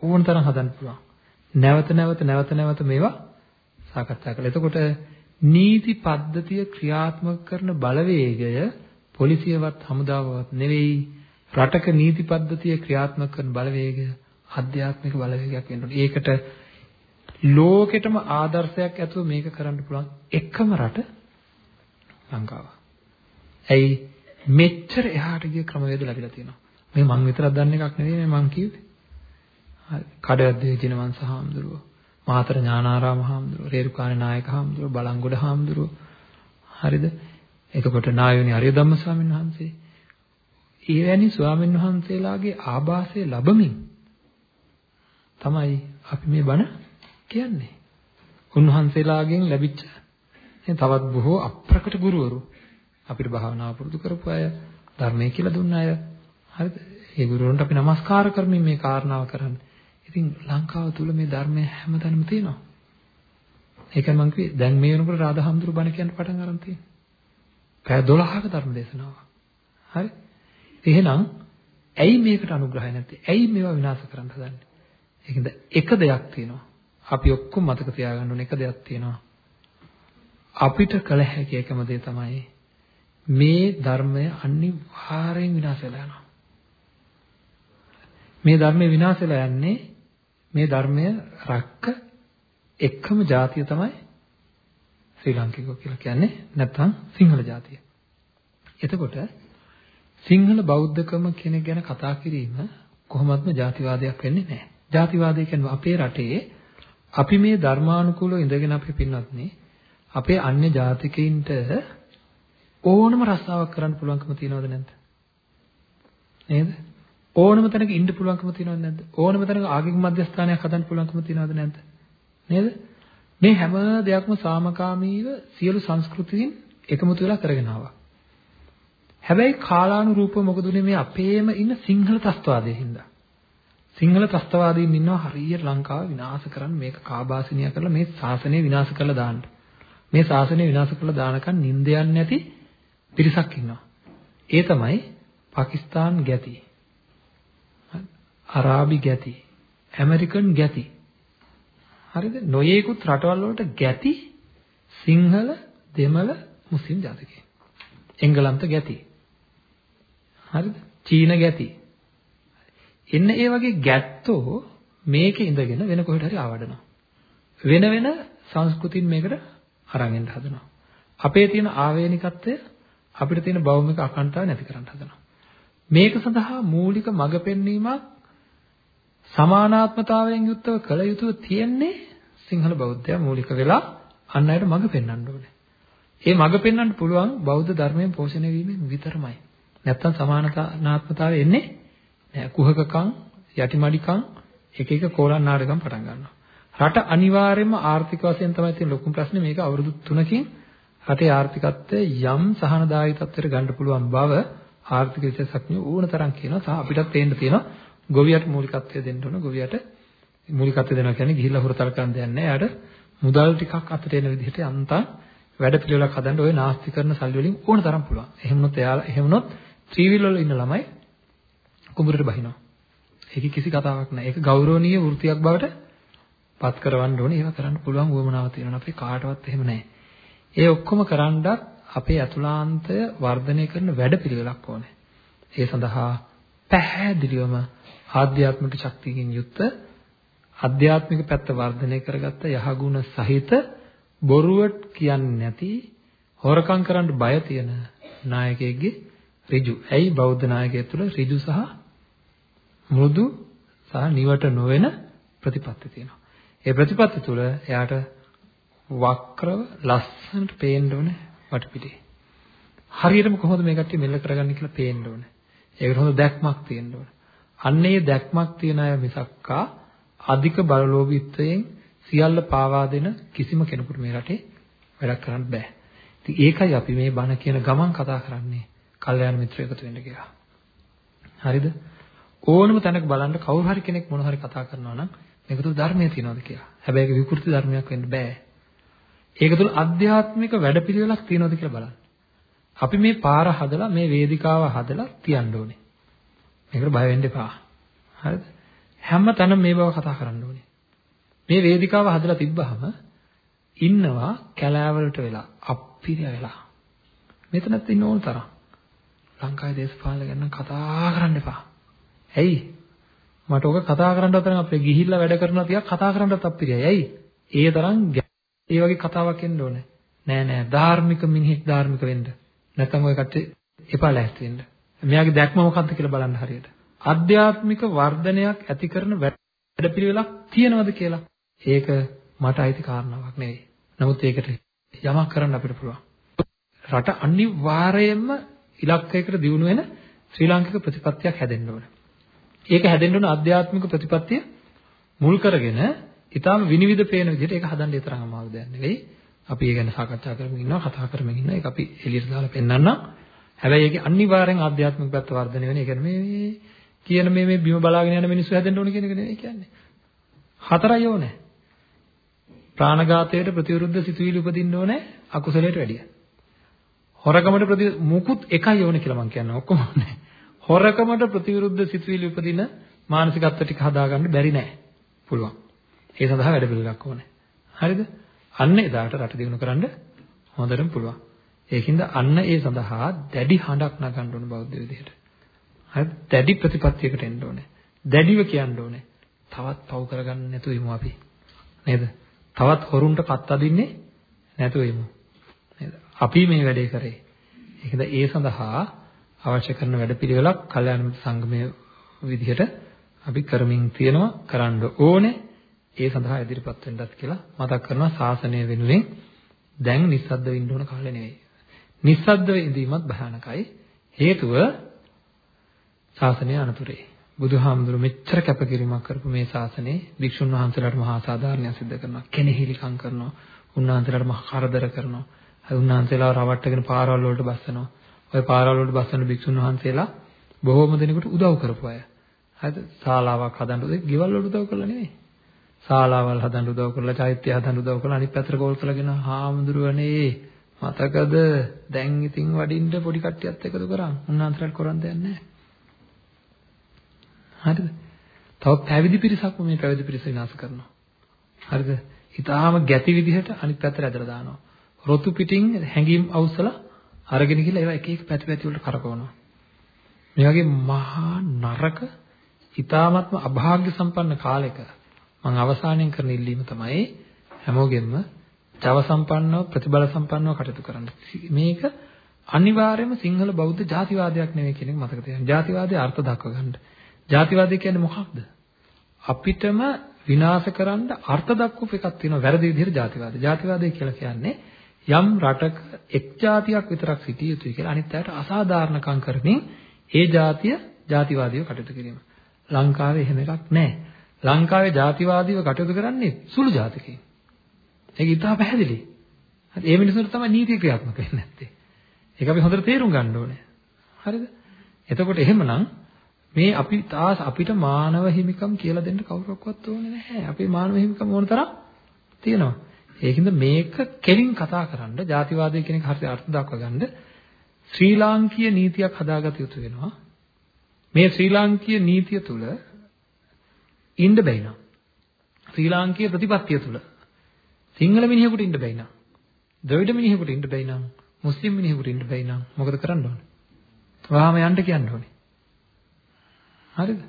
ඕන තරම් හදන්න පුළුවන්. නැවත නැවත නැවත නැවත මේවා සාකච්ඡා කළා. එතකොට නීති පද්ධතිය ක්‍රියාත්මක කරන බලවේගය පොලිසියවත් හමුදාවවත් නෙවෙයි රටක නීති පද්ධතිය ක්‍රියාත්මක කරන බලවේගය ආධ්‍යාත්මික බලවේගයක් වෙන්න ඕනේ. ඒකට ලෝකෙටම ආදර්ශයක් ඇතුව මේක කරන්න පුළුවන් එකම රට ලංකාව. ඇයි මෙච්චර එහාට ගිය ක්‍රමවේද ලැබිලා තියෙනවා. මේ මං විතරක් දන්න එකක් නෙවෙයි මේ මං කිව්වේ. හරි. කඩවැද්දේ ජිනවංශ හාමුදුරුවෝ මාතර ඥානාරාම හාමුදුරුවෝ, රේරුකාණේ නායක හාමුදුරුවෝ, බලංගොඩ හාමුදුරුවෝ. හරිද? එතකොට නායෝනි අරිය ධම්ම ස්වාමීන් වහන්සේ. ඊවැනි ස්වාමීන් වහන්සේලාගේ ආభాසය ලැබමින් තමයි අපි මේ බණ කියන්නේ. උන්වහන්සේලාගෙන් ලැබිච්ච තවත් බොහෝ අප්‍රකට ගුරුවරු අපිට භාවනාව පුරුදු කරපු අය ධර්මයේ කියලා දුන්න අය හරිද? ඒ ගුරුවරුන්ට අපි নমස්කාර කරමින් මේ කාරණාව කරන්නේ. ඉතින් ලංකාව තුල මේ ධර්මය හැමතැනම තියෙනවා. ඒකයි මම කිව්වේ දැන් මේ වෙනකොට රාධාහම්දුරු බණ කියන්න පටන් ගන්න තියෙනවා. පැය 12ක ධර්ම දේශනාවක්. හරි? එහෙනම් ඇයි මේකට අනුග්‍රහය නැත්තේ? ඇයි මේවා විනාශ කරන්න හදන්නේ? ඒකද එක දෙයක් තියෙනවා. අපි ඔක්කොම මතක තියාගන්න ඕන එක දෙයක් තියෙනවා. අපිට කළ හැකි එකම දේ තමයි මේ ධර්මය අනිවාර්යෙන් විනාශ වෙලා යනවා. මේ ධර්මය විනාශ වෙලා යන්නේ මේ ධර්මය රැක්ක එකම ජාතිය තමයි ශ්‍රී ලාංකිකයෝ කියලා කියන්නේ නැත්නම් සිංහල ජාතිය. එතකොට සිංහල බෞද්ධකම කෙනෙක් ගැන කතා කිරීම කොහොමත්ම ජාතිවාදයක් වෙන්නේ නැහැ. ජාතිවාදය කියන්නේ අපේ රටේ අපි මේ ධර්මානුකූලව ඉඳගෙන අපි පින්වත්නි අපේ අන්‍ය ජාතිකයින්ට ඕනම රස්සාවක් කරන්න පුළුවන්කම තියනවද නැද්ද? නේද? ඕනම තැනක ඉන්න පුළුවන්කම තියෙනවද නැද්ද? ඕනම තැනක ආගමික මධ්‍යස්ථානයක් හදන්න පුළුවන්කම තියෙනවද නැද්ද? නේද? මේ හැම දෙයක්ම සාමකාමීව සියලු සංස්කෘතීන් එකමුතු වෙලා කරගෙන ආවා. හැබැයි කාලානුරූපව මොකද උනේ මේ අපේම ඉන්න සිංහල ත්‍ස්තවාදයේ හින්දා. සිංහල ත්‍ස්තවාදීන් ඉන්නවා හරියට ලංකාව විනාශ කරන්න මේක කාබාසිනිය කරලා මේ ශාසනය විනාශ කරලා දාන්න. මේ ශාසනය විනාශ කරලා දානකන් නිින්ද නැති පිරිසක් ඉන්නවා. ඒ තමයි පාකිස්තාන් ගැති. අරාබි ගැති, ඇමරිකන් ගැති. හරිද? නොයේකුත් රටවල් වලට ගැති සිංහල, දෙමළ, මුස්ලිම් ජාතිකයන්. එංගලන්ත ගැති. හරිද? චීන ගැති. එන්න ඒ වගේ ගැත්තෝ මේකේ ඉඳගෙන වෙන කොහෙට හරි ආවඩනවා. වෙන වෙන සංස්කෘතින් මේකට අරන් එන්න හදනවා. අපේ තියෙන ආවේනිකත්වය අපිට තියෙන භෞමික අකණ්ඩතාවය නැති කරන්න හදනවා. මේක සඳහා මූලික මඟ පෙන්වීමක් සමානාත්මතාවයෙන් යුක්තව කළ යුතුව තියෙන්නේ සිංහල බෞද්ධයා මූලික වෙලා අන් අයට මඟ පෙන්වන්න ඕනේ. ඒ මඟ පෙන්වන්න පුළුවන් බෞද්ධ ධර්මයෙන් පෝෂණය වීමෙන් විතරමයි. නැත්තම් සමානාත්මතාවය එන්නේ නෑ. කුහකකම්, යටිමඩිකම්, එක එක කෝලම් නාඩගම් පටන් ගන්නවා. රට අනිවාර්යයෙන්ම ආර්ථික වශයෙන් තමයි තියෙන ලොකුම ප්‍රශ්නේ මේක අවුරුදු 3කින් රටේ ආර්ථිකත්වය යම් සහනදායී තත්ත්වයකට ගන්න පුළුවන් බව ආර්ථික විශේෂඥයෝ ඕන තරම් කියනවා සහ අපිටත් තේන්න තියෙනවා ගොවියට මූලිකත්වය දෙන්න ඕන ගොවියට මූලිකත්වය දෙනවා කියන්නේ ගිහිල්ලා හොරතල් කරන්න දෙයක් නැහැ. එයාට මුදල් ටිකක් අතට එන විදිහට යන්තම් වැඩ පිළිවෙලක් හදන්න ওই නාස්ති කරන සල්ලි වලින් ඕන තරම් පුළුවන්. එහෙම වුණොත් එයාලා එහෙම වුණොත් ත්‍රිවිල් වල ඉන්න ළමයි කුඹුරට බහිනවා. ඒකේ කිසි කතාවක් නැහැ. ඒක ගෞරවනීය වෘත්තියක් බවට පත් කරවන්න ඕනේ. ඒවා කරන්න පුළුවන් උවමනාව තියෙනවා. අපි කාටවත් එහෙම නැහැ. ඒ ඔක්කොම කරන්නත් අපේ අතුලාන්තය වර්ධනය කරන වැඩපිළිවෙලක් ඕනේ. ඒ සඳහා පැහැදිලිවම ආධ්‍යාත්මික ශක්තියකින් යුක්ත ආධ්‍යාත්මික පැත්ත වර්ධනය කරගත්ත යහගුණ සහිත බොරුවට කියන්නේ නැති හොරකම් කරන්න බය තියෙන නායකයෙක්ගේ ඍජු. ඇයි බෞද්ධ නායකයෙක් තුළ ඍජු සහ මෘදු සහ නිවට නොවන ප්‍රතිපත්ති තියෙනවා. ඒ ප්‍රතිපත්ති තුළ එයාට වක්‍රව ලස්සනට පේන්න ඕනේ වටපිටේ. හරියටම කොහොමද මේ කට්ටිය මෙල්ල කරගන්නේ කියලා පේන්න ඕනේ. ඒකට හොඳ දැක්මක් තියෙන්න ඕනේ. අන්න ඒ දැක්මක් තියන අය මිසක්කා අධික බලලෝභීත්වයෙන් සියල්ල පාවා දෙන කිසිම කෙනෙකුට මේ රටේ වැඩක් කරන්න බෑ. ඉතින් ඒකයි අපි මේ බණ කියන ගමන් කතා කරන්නේ. කල්යාණ මිත්‍ර එකතු වෙන්න කියලා. හරිද? ඕනම තැනක බලන්න කවුරු හරි කෙනෙක් මොන හරි කතා කරනවා නම් මේක තුල ධර්මයේ තියනවාද කියලා. හැබැයි ඒක විකෘති ධර්මයක් වෙන්න බෑ. ඒක තුල අධ්‍යාත්මික වැඩපිළිවෙලක් තියනවාද කියලා බලන්න. අපි මේ පාර හදලා මේ වේදිකාව හදලා තියන්න ඕනේ. මේකට බය වෙන්න එපා. හරිද? හැම තැනම මේ බව කතා කරන්න ඕනේ. මේ වේදිකාව හදලා තිබ්බහම ඉන්නවා කැලෑවලට වෙලා අප්පිරිය වෙලා. මෙතනත් ඉන්න ඕන තරම්. ලංකාවේ දේශපාලන ගැන කතා කරන්න එපා. ඇයි? මට ඔක කතා කරන්නවත් තරම් අපේ ගිහිල්ලා වැඩ කරනවා ටිකක් කතා කරන්නවත් අප්පිරියයි. ඇයි? ඒ තරම් ඒ වගේ කතාවක් එන්න ඕනේ. නෑ නෑ ධාර්මික මිනිහෙක් ධාර්මික වෙන්න. නැත්නම් ඔය කට්ටිය එපා ලෑස්ති වෙන්න. මෙයාගේ දැක්ම මොකක්ද කියලා බලන්න හරියට. ආධ්‍යාත්මික වර්ධනයක් ඇති කරන වැඩපිළිවෙලක් තියනවද කියලා. ඒක මට අයිති කාරණාවක් නෙවෙයි. නමුත් ඒකට යමක් කරන්න අපිට පුළුවන්. රට අනිවාර්යයෙන්ම ඉලක්කයකට දියුණු වෙන ශ්‍රී ලාංකික ප්‍රතිපත්තියක් හැදෙන්න ඕන. ඒක හැදෙන්න ඕන ආධ්‍යාත්මික ප්‍රතිපත්තිය මුල් කරගෙන ඊටාම විනිවිද පේන විදිහට ඒක හදන්න ඒ තරම් අමාරු දෙයක් නෙවෙයි. අපි ඒ ගැන සාකච්ඡා කරමින් ඉන්නවා, කතා කරමින් ඉන්නවා. ඒක අපි එළියට දාලා පෙන්නන්නම්. හැබැයි ඒකේ අනිවාර්යෙන් ආධ්‍යාත්මික පැත්ත වර්ධනය වෙන. ඒ කියන්නේ මේ කියන මේ මේ බිම බලාගෙන යන මිනිස්සු හැදෙන්න ඕන කියන එක නෙවෙයි කියන්නේ. හතරයි ඕනේ. ප්‍රාණඝාතයට ප්‍රතිවිරුද්ධ සිතුවිලි උපදින්න ඕනේ අකුසලයට වැඩිය. හොරකමට ප්‍රති මුකුත් එකයි ඕනේ කියලා මම කියන්නේ ඔක්කොම නෑ. හොරකමට ප්‍රතිවිරුද්ධ සිතුවිලි උපදින මානසිකත්ව ටික හදාගන්න බැරි නෑ. පුළුවන්. ඒ සඳහා වැඩ පිළිවෙලක් ඕනේ. හරිද? අන්න එදාට රට දිනු කරන්න හොඳටම පුළුවන්. ඒකින්ද අන්න ඒ සඳහා දැඩි හඬක් නගන්න ඕන බෞද්ධ විදිහට. හරිද? දැඩි ප්‍රතිපත්තියකට එන්න ඕනේ. දැඩිව කියන්න ඕනේ. තවත් පව් කරගන්න නැතුව ඉමු අපි. නේද? තවත් හොරුන්ට කත් අදින්නේ නැතුව ඉමු. නේද? අපි මේ වැඩේ කරේ. ඒකද ඒ සඳහා අවශ්‍ය කරන වැඩපිළිවෙලක් කල්යාණ මිත්‍ර සංගමයේ විදිහට අපි කරමින් තියෙනවා කරන්න ඕනේ. ඒ සඳහා ඉදිරිපත් වෙන්නත් කියලා මතක් කරනවා ශාසනය වෙනුවෙන් දැන් නිස්සද්ද වෙන්න ඕන කාලේ නෙවෙයි. නිස්සද්දව ඉඳීමත් භයානකයි. හේතුව ශාසනය අනතුරේ. බුදුහාමුදුරු මෙච්චර කැපකිරීමක් කරපු මේ ශාසනයේ භික්ෂුන් වහන්සේලාට මහා සාධාරණයක් සිදු කරනවා. කෙනෙහිලිකම් කරනවා. උන්වහන්සේලාට මහා කරදර කරනවා. උන්වහන්සේලා රවට්ටගෙන පාරවල් වලට බස්සනවා. ওই පාරවල් වලට බස්සන භික්ෂුන් වහන්සේලා බොහෝම දෙනෙකුට උදව් කරපු අය. හරිද? ශාලාවක් හදන්න උදේ ගෙවල් වලට උදව් කළා නෙවෙයි. ශාලාවල් හදන්න උදව් කරලා, චෛත්‍ය හදන්න උදව් කරලා අනිත් පැත්තට ගෝල් කරගෙන හාමුදුරුවනේ මතකද දැන් ඉතින් වඩින්න පොඩි කට්ටියත් එකතු කරා. උන්වහන්සේලාට කරන් දෙයක් නැහැ. හරිද? තව පැවිදි පිරිසක්ම මේ පැවිදි පිරිස විනාශ කරනවා. හරිද? ඊටාම ගැති විදිහට අනිත් පැත්තට ඇදලා දානවා. රොතු පිටින් හැංගීම් අවුස්සලා අරගෙන ගිහලා ඒවා එක එක පැති පැති වලට කරකවනවා. මේ වගේ මහා නරක ඊ타ත්ම අභාග්‍ය සම්පන්න කාලයක මම අවසානයෙන් කරන ඉල්ලීම තමයි හැමෝගෙම ජව සම්පන්නව ප්‍රතිබල සම්පන්නව කටයුතු කරන්න. මේක අනිවාර්යයෙන්ම සිංහල බෞද්ධ ජාතිවාදයක් නෙවෙයි කියන එක මතක තියාගන්න. ජාතිවාදයේ අර්ථ දක්ව ගන්න. ජාතිවාදය කියන්නේ මොකක්ද? අපිටම විනාශ කරන්න අර්ථ දක්වපු එකක් තියෙනවා වැරදි විදිහට ජාතිවාදය. ජාතිවාදය කියලා කියන්නේ යම් රටක එක් ජාතියක් විතරක් සිටිය යුතුයි කියලා අනිත් අයට අසාධාරණකම් කරමින් ඒ ජාතිය ජාතිවාදීව කටයුතු කිරීම. ලංකාවේ එහෙම එකක් නැහැ. ලංකාවේ ජාතිවාදීව කටයුතු කරන්නේ සුළු ජාතිකයින්. ඒක ඉතා පැහැදිලි. හරි ඒ මිනිස්සුන්ට තමයි නීති ක්‍රියාත්මක වෙන්නේ නැත්තේ. ඒක අපි හොඳට තේරුම් ගන්න ඕනේ. හරිද? එතකොට එහෙමනම් මේ අපි තාස් අපිට මානව හිමිකම් කියලා දෙන්න කවුරක්වත් ඕනේ නැහැ. අපේ මානව හිමිකම් ඕන තරම් තියෙනවා. ඒකින්ද මේක කෙලින් කතා කරන්න ජාතිවාදය කියන එක හරියට අර්ථ දක්වා ගන්න ශ්‍රී ලාංකීය නීතියක් හදාගත යුතු වෙනවා. මේ ශ්‍රී ලාංකීය නීතිය තුල ඉන්න බැයි නෝ. ශ්‍රී ලාංකීය ප්‍රතිපත්තිය තුල සිංහල මිනිහෙකුට ඉන්න බැයි නෝ. ද්‍රවිඩ මිනිහෙකුට ඉන්න බැයි නම් මුස්ලිම් මිනිහෙකුට ඉන්න බැයි නම් මොකද කරන්න ඕනේ? වහාම යන්න කියන්න ඕනේ. හරිද?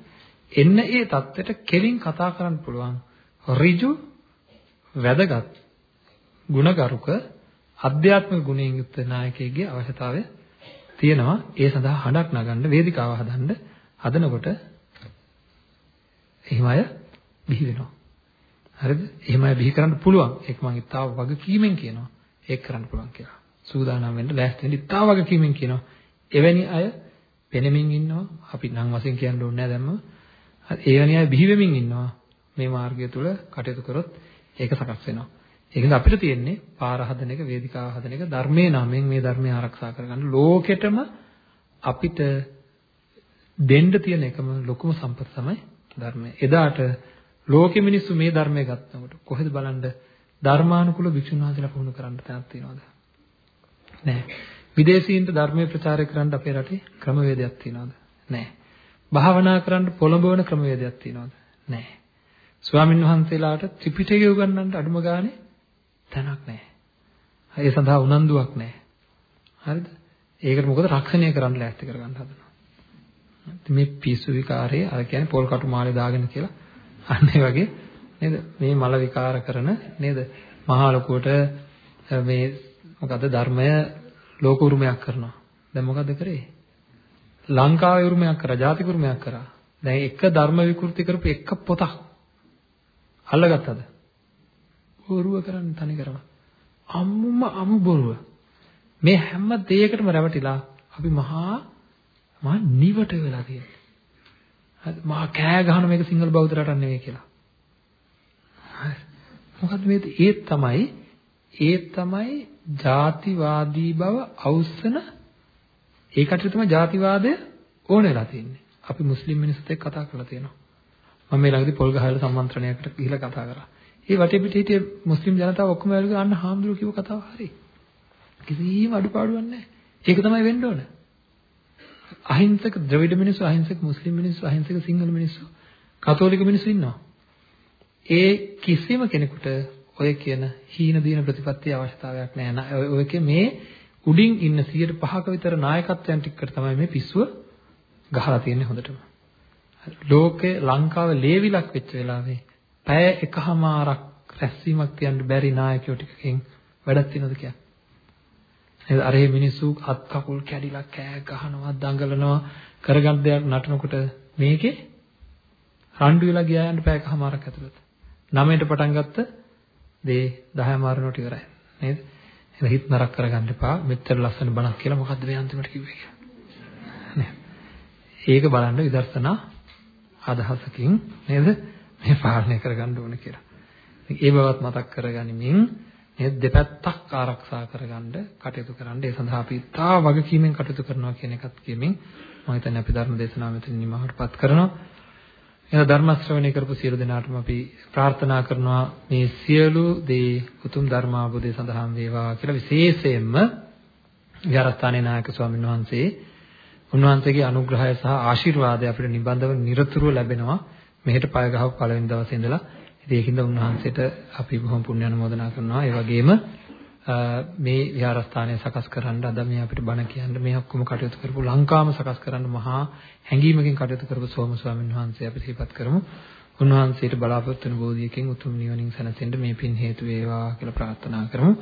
එන්න ඒ தත්වෙට කෙලින් කතා කරන්න පුළුවන් ඍජු වැදගත් ගුණගරුක අධ්‍යාත්මික ගුණයෙන් යුක්ත නායකයෙක්ගේ අවශ්‍යතාවය තියෙනවා. ඒ සඳහා හඬක් නගන්න වේදිකාව හදන්න හදනකොට එහෙම අය බිහි වෙනවා. හරිද? එහෙම අය බිහි කරන්න පුළුවන්. ඒක මම ඉතාව වගකීමෙන් කියනවා. ඒක කරන්න පුළුවන් කියලා. සූදානම් වෙන්න ලෑස්ති වෙන්න ඉතාව වගකීමෙන් කියනවා. එවැනි අය පෙනෙමින් ඉන්නවා. අපි නම් වශයෙන් කියන්න ඕනේ නැහැ දැම්ම. එවැනි අය බිහි වෙමින් ඉන්නවා. මේ මාර්ගය තුල කටයුතු කරොත් ඒක සකස් වෙනවා. ඒකද අපිට තියෙන්නේ පාර හදන එක, වේදිකාව හදන එක, ධර්මයේ නමෙන් මේ ධර්මය ආරක්ෂා කරගන්න ලෝකෙටම අපිට දෙන්න තියෙන එකම ලොකුම සම්පත තමයි ධර්මය. එදාට ලෝකෙ මිනිස්සු මේ ධර්මය ගන්නකොට කොහෙද බලන්න ධර්මානුකූල භික්ෂුන් වහන්සේලා පුහුණු කරන්න තැනක් තියෙනවද? නැහැ. විදේශීන්ට ධර්මයේ ප්‍රචාරය කරන්න අපේ රටේ ක්‍රමවේදයක් තියෙනවද? නැහැ. භාවනා කරන්න පොළඹවන ක්‍රමවේදයක් තියෙනවද? නැහැ. ස්වාමින් වහන්සේලාට ත්‍රිපිටකය උගන්වන්න අඩුම ගානේ තැනක් නැහැ. ඒ සඳහා උනන්දුවක් නැහැ. හරිද? ඒකට මොකද රක්ෂණය කරන්න ලෑස්ති කරගන්න හදනවා. මේ පිස්සු විකාරයේ අර කියන්නේ පොල් කටු මාලේ දාගෙන කියලා අන්න ඒ වගේ නේද? මේ මල විකාර කරන නේද? මහා ලොකුවට මේ මොකද ධර්මය ලෝක උරුමයක් කරනවා. දැන් මොකද කරේ? ලංකාවේ උරුමයක් කරා, ජාතික උරුමයක් කරා. දැන් එක ධර්ම විකෘති කරපු එක පොතක් අල්ලගත්තද? බොරුව කරන්නේ තනි කරම. අම්මුම අමු බොරුව. මේ හැම දෙයකටම රැවටිලා අපි මහා මහා නිවට වෙලා තියෙනවා. හරි මහා කෑ ගහන මේක සිංහල බෞද්ධ රටක් නෙවෙයි කියලා. හරි. මොකද්ද මේ ඒ තමයි ඒ තමයි ಜಾතිවාදී බව අවුස්සන ඒකට තමයි ಜಾතිවාදය ඕන වෙලා තියෙන්නේ. අපි මුස්ලිම් මිනිස්සුත් එක්ක කතා කරලා තියෙනවා. මම මේ ළඟදී පොල් ගහවල සම්මන්ත්‍රණයකට ගිහිල්ලා කතා කරා. ඒ වටේ පිට හිටිය මුස්ලිම් ජනතාව ඔක්කොම ඇවිල්ලා අන්න හාමුදුරුවෝ කිව්ව කතාව හරි. කිසිම අඩුපාඩුවක් නැහැ. ඒක තමයි වෙන්න ඕන. අහිංසක ද්‍රවිඩ මිනිස්සු, අහිංසක මුස්ලිම් මිනිස්සු, අහිංසක සිංහල මිනිස්සු, කතෝලික මිනිස්සු ඉන්නවා. ඒ කිසිම කෙනෙකුට ඔය කියන හීන දීන ප්‍රතිපත්තිය අවශ්‍යතාවයක් නැහැ. ඔයකේ මේ උඩින් ඉන්න 105ක විතර නායකත්වයන් ටිකට තමයි මේ පිස්සුව ගහලා තියෙන්නේ හොඳටම. ලෝකේ ලංකාවේ ලේවිලක් වෙච්ච වෙලාවේ පැය එකහමාරක් රැස්වීමක් තියන්න බැරි නායකයෝ ටිකකින් වැඩක් තියනවද කියන්නේ? නේද? අර මිනිස්සු අත් කකුල් කැඩිලා කෑ ගහනවා දඟලනවා කරගන්න දෙයක් නටනකොට මේකේ රණ්ඩු වෙලා ගියා යන්න පැය එකහමාරක් ඇතුළත. 9ට පටන් ගත්ත දේ 10 මාරනට ඉවරයි. නේද? එහෙනම් හිත නරක කරගන්න එපා. මෙච්චර ලස්සන බණක් කියලා මොකද්ද මේ අන්තිමට කිව්වේ කියලා. නේද? ඒක බලන්න විදර්ශනා අදහසකින් නේද? මේ පාලනය කරගන්න ඕන කියලා. ඒ බවත් මතක් කරගනිමින් මේ දෙපැත්තක් ආරක්ෂා කරගන්න කටයුතු කරන්න ඒ සඳහා අපි තා වගකීමෙන් කටයුතු කරනවා කියන එකත් කියමින් මම හිතන්නේ අපි ධර්ම දේශනාව මෙතන නිමහටපත් කරනවා. එන ධර්ම ශ්‍රවණය කරපු සියලු දෙනාටම අපි ප්‍රාර්ථනා කරනවා මේ සියලු දේ උතුම් ධර්මාභෝධය සඳහාම වේවා කියලා විශේෂයෙන්ම විහාරස්ථානයේ නායක ස්වාමීන් වහන්සේ උන්වහන්සේගේ අනුග්‍රහය සහ ආශිර්වාදය අපිට නිබඳව නිරතුරුව ලැබෙනවා මෙහෙට පය ගහපු පළවෙනි දවසේ ඉඳලා ඉතින් ඒකින්ද උන්වහන්සේට අපි බොහොම පුණ්‍ය අනුමෝදනා කරනවා ඒ වගේම මේ විහාරස්ථානය සකස් කරන්න අද මේ අපිට බණ කියන්න මේ ඔක්කොම කටයුතු කරපු ලංකාවම සකස් කරන්න මහා හැඟීමකින් කටයුතු කරපු සෝම ස්වාමීන් වහන්සේ අපි සිහිපත් කරමු. උන්වහන්සේට බලාපොරොත්තු වෙන බෝධියකින් උතුම් නිවනින් සැනසෙන්න මේ පින් හේතු වේවා කියලා ප්‍රාර්ථනා කරමු.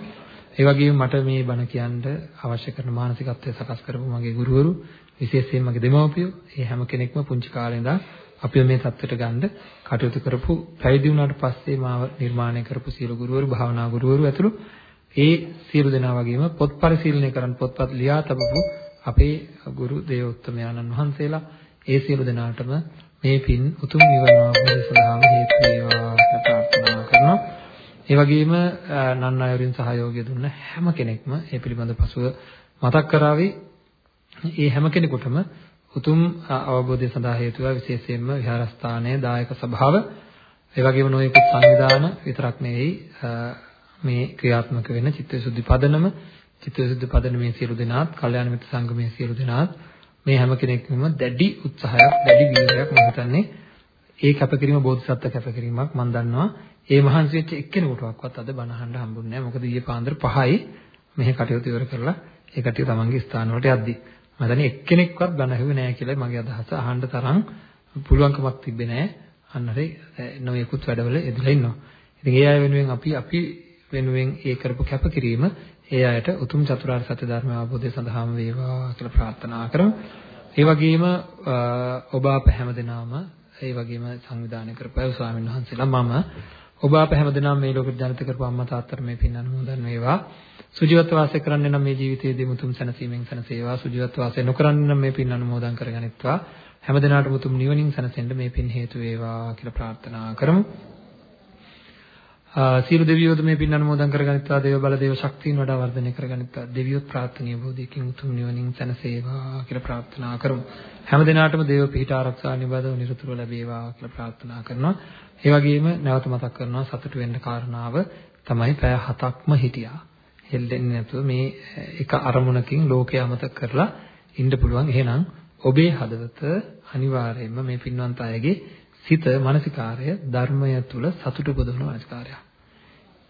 ඒ වගේම මට මේ බණ කියන්න අවශ්‍ය කරන මානසිකත්වය සකස් කරපු මගේ ගුරුවරු විශේෂයෙන් මගේ දෙමව්පියෝ ඒ හැම කෙනෙක්ම පුංචි කාලේ ඉඳන් අපිව මේ தත්ත්වයට ගන්න කටයුතු කරපු පැවිදි වුණාට පස්සේ මාව නිර්මාණය කරපු සියලු ගුරුවරු භාවනා ගුරුවරු ඇතුළු ඒ සියලු දෙනා වගේම පොත් පරිශීලනය කරන් පොත්පත් ලියා තබපු අපේ ගුරු දේවෝත්තමයන්න් වහන්සේලා ඒ සියලු දෙනාටම මේ පින් උතුම් නිවන අවබෝධය සඳහාම හේතු වේවා කියලා ප්‍රාර්ථනා කරනවා. ඒ වගේම නන් අයුරින් සහයෝගය දුන්න හැම කෙනෙක්ම ඒ පිළිබඳ පසුව මතක් කරાવી. ඒ හැම කෙනෙකුටම උතුම් අවබෝධය සඳහා හේතු වා විශේෂයෙන්ම විහාරස්ථානයේ දායක සභාව. ඒ වගේම නොයෙකුත් සංවිධාන විතරක් නෙවෙයි මේ ක්‍රියාත්මක වෙන චිත්තවිසුද්ධි පදනම චිත්තවිසුද්ධි පදනමේ සියලු දෙනාත් කල්යාණ මිත්‍ර සංගමේ සියලු දෙනාත් මේ හැම කෙනෙක්ම දැඩි උත්සාහයක් දැඩි වීර්යයක් මම හිතන්නේ. ඒ කැපකිරීම බෝධිසත්ව කැපකිරීමක් මම දන්නවා. ඒ මහන්සි වෙච්ච එක්කෙනෙකුටවත් අද බණ අහන්න හම්බුන්නේ නැහැ. මොකද ඊයේ පාන්දර 5යි මෙහි කටයුතු ඉවර කරලා ඒ කටයුතු තමන්ගේ ස්ථාන වලට යද්දි. මම දන්නේ එක්කෙනෙක්වත් බණ ඇහුවේ නැහැ කියලා මගේ අදහස අහන්න තරම් පුළුවන්කමක් තිබ්බේ නැහැ අන්න හරි නොයෙකුත් වැඩවල එදිලා ඉන්නවා ඉතින් ඒ අය වෙනුවෙන් අපි අපි වෙනුවෙන් ඒ කරපු කැපකිරීම ඒ අයට උතුම් චතුරාර්ය සත්‍ය ධර්ම අවබෝධය සඳහාම වේවා කියලා ප්‍රාර්ථනා කරමු. ඒ වගේම ඔබ අප හැමදෙනාම ඒ වගේම සංවිධානය කරපු ස්වාමීන් වහන්සේලා මම ඔබ අප හැමදෙනාම මේ ලෝකෙට ජනිත කරපු අම්මා තාත්තට මේ පින් අනුමෝදන් වේවා. සුජීවත්ව වාසය කරන්නේ නම් මේ ජීවිතයේදී මුතුම් සැනසීමෙන් සැනසේවා. සුජීවත්ව වාසය නොකරන්නේ නම් මේ පින් අනුමෝදන් කරගනිත්වා. හැමදෙනාටම උතුම් නිවනින් සැනසෙන්න මේ පින් හේතු වේවා කියලා ප්‍රාර්ථනා කරමු. සියලු දෙවියෝද මේ පින් අනුමෝදන් කරගනිත්වා දේව බල දේව ශක්තියින් වඩා වර්ධනය කරගනිත්වා දෙවියොත් ප්‍රාර්ථනීය බෝධියකින් උතුම් නිවනින් සැනසේවා කියලා ප්‍රාර්ථනා කරමු හැම දිනාටම දේව පිහිට ආරක්ෂා නිබදව නිරතුරුව ලැබේවා කියලා ප්‍රාර්ථනා කරනවා ඒ වගේම නැවත මතක් කරනවා සතුටු වෙන්න කාරණාව තමයි පැය හතක්ම හිටියා හෙල්ලෙන්නේ නැතුව මේ එක අරමුණකින් ලෝකය අමතක කරලා ඉන්න පුළුවන් එහෙනම් ඔබේ හදවත අනිවාර්යයෙන්ම මේ පින්වන්ත අයගේ සිත මානසිකාරය ධර්මය තුල සතුට උපදවන මානසිකාරයක්.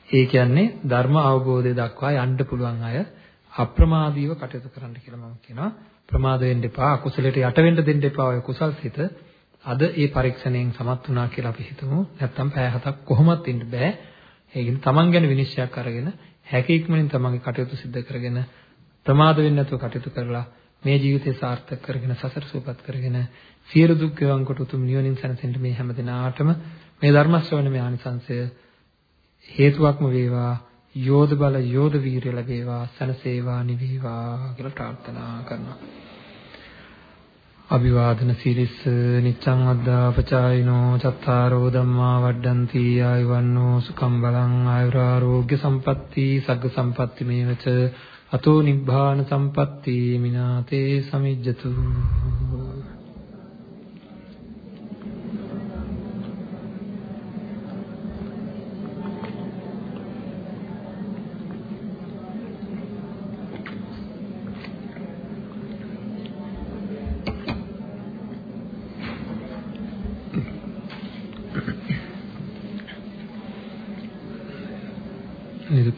ඒ කියන්නේ ධර්ම අවබෝධය දක්වා යන්න පුළුවන් අය අප්‍රමාදීව කටයුතු කරන්න කියලා මම කියනවා. ප්‍රමාද වෙන්න එපා, අකුසලයට යට වෙන්න දෙන්න එපා ඔය කුසල් සිත. අද ඒ පරීක්ෂණයෙන් සමත් වුණා කියලා අපි හිතමු. නැත්තම් පැය හතක් කොහොමත් ඉන්න බෑ. ඒ කියන්නේ Taman ගැන විනිශ්චයක් අරගෙන හැකි ඉක්මනින් තමන්ගේ කටයුතු සිදු කරගෙන ප්‍රමාද වෙන්නේ නැතුව කටයුතු කරලා මේ ජීවිතය සාර්ථක කරගෙන සසර සූපත් කරගෙන සියලු දුක් ගෙවන් කොට උතුම් නිවනින් සැනසෙන්න මේ හැම දිනාටම මේ ධර්ම ශ්‍රවණමේ ආනිසංසය හේතුවක්ම වේවා යෝධ බල යෝධ වීරිය ලැබේවා සනසේවා නිවේවා කියලා ප්‍රාර්ථනා කරනවා. අභිවාදන සීලිස්ස නිච්ඡං වද්දාපචායිනෝ චත්තාරෝ ධම්මා වඩ්ඩಂತಿ ආයවන්නෝ සුඛම් බලං ආයුරාෝග්‍ය සම්පatti සග්ග සම්පatti මේවච අතෝ නිබ්බාන සම්පatti මිනාතේ සමිජ්ජතු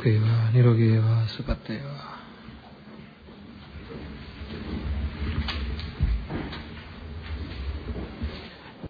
නිරුක් වේවා නිරෝගී වේවා සුවපත් වේවා.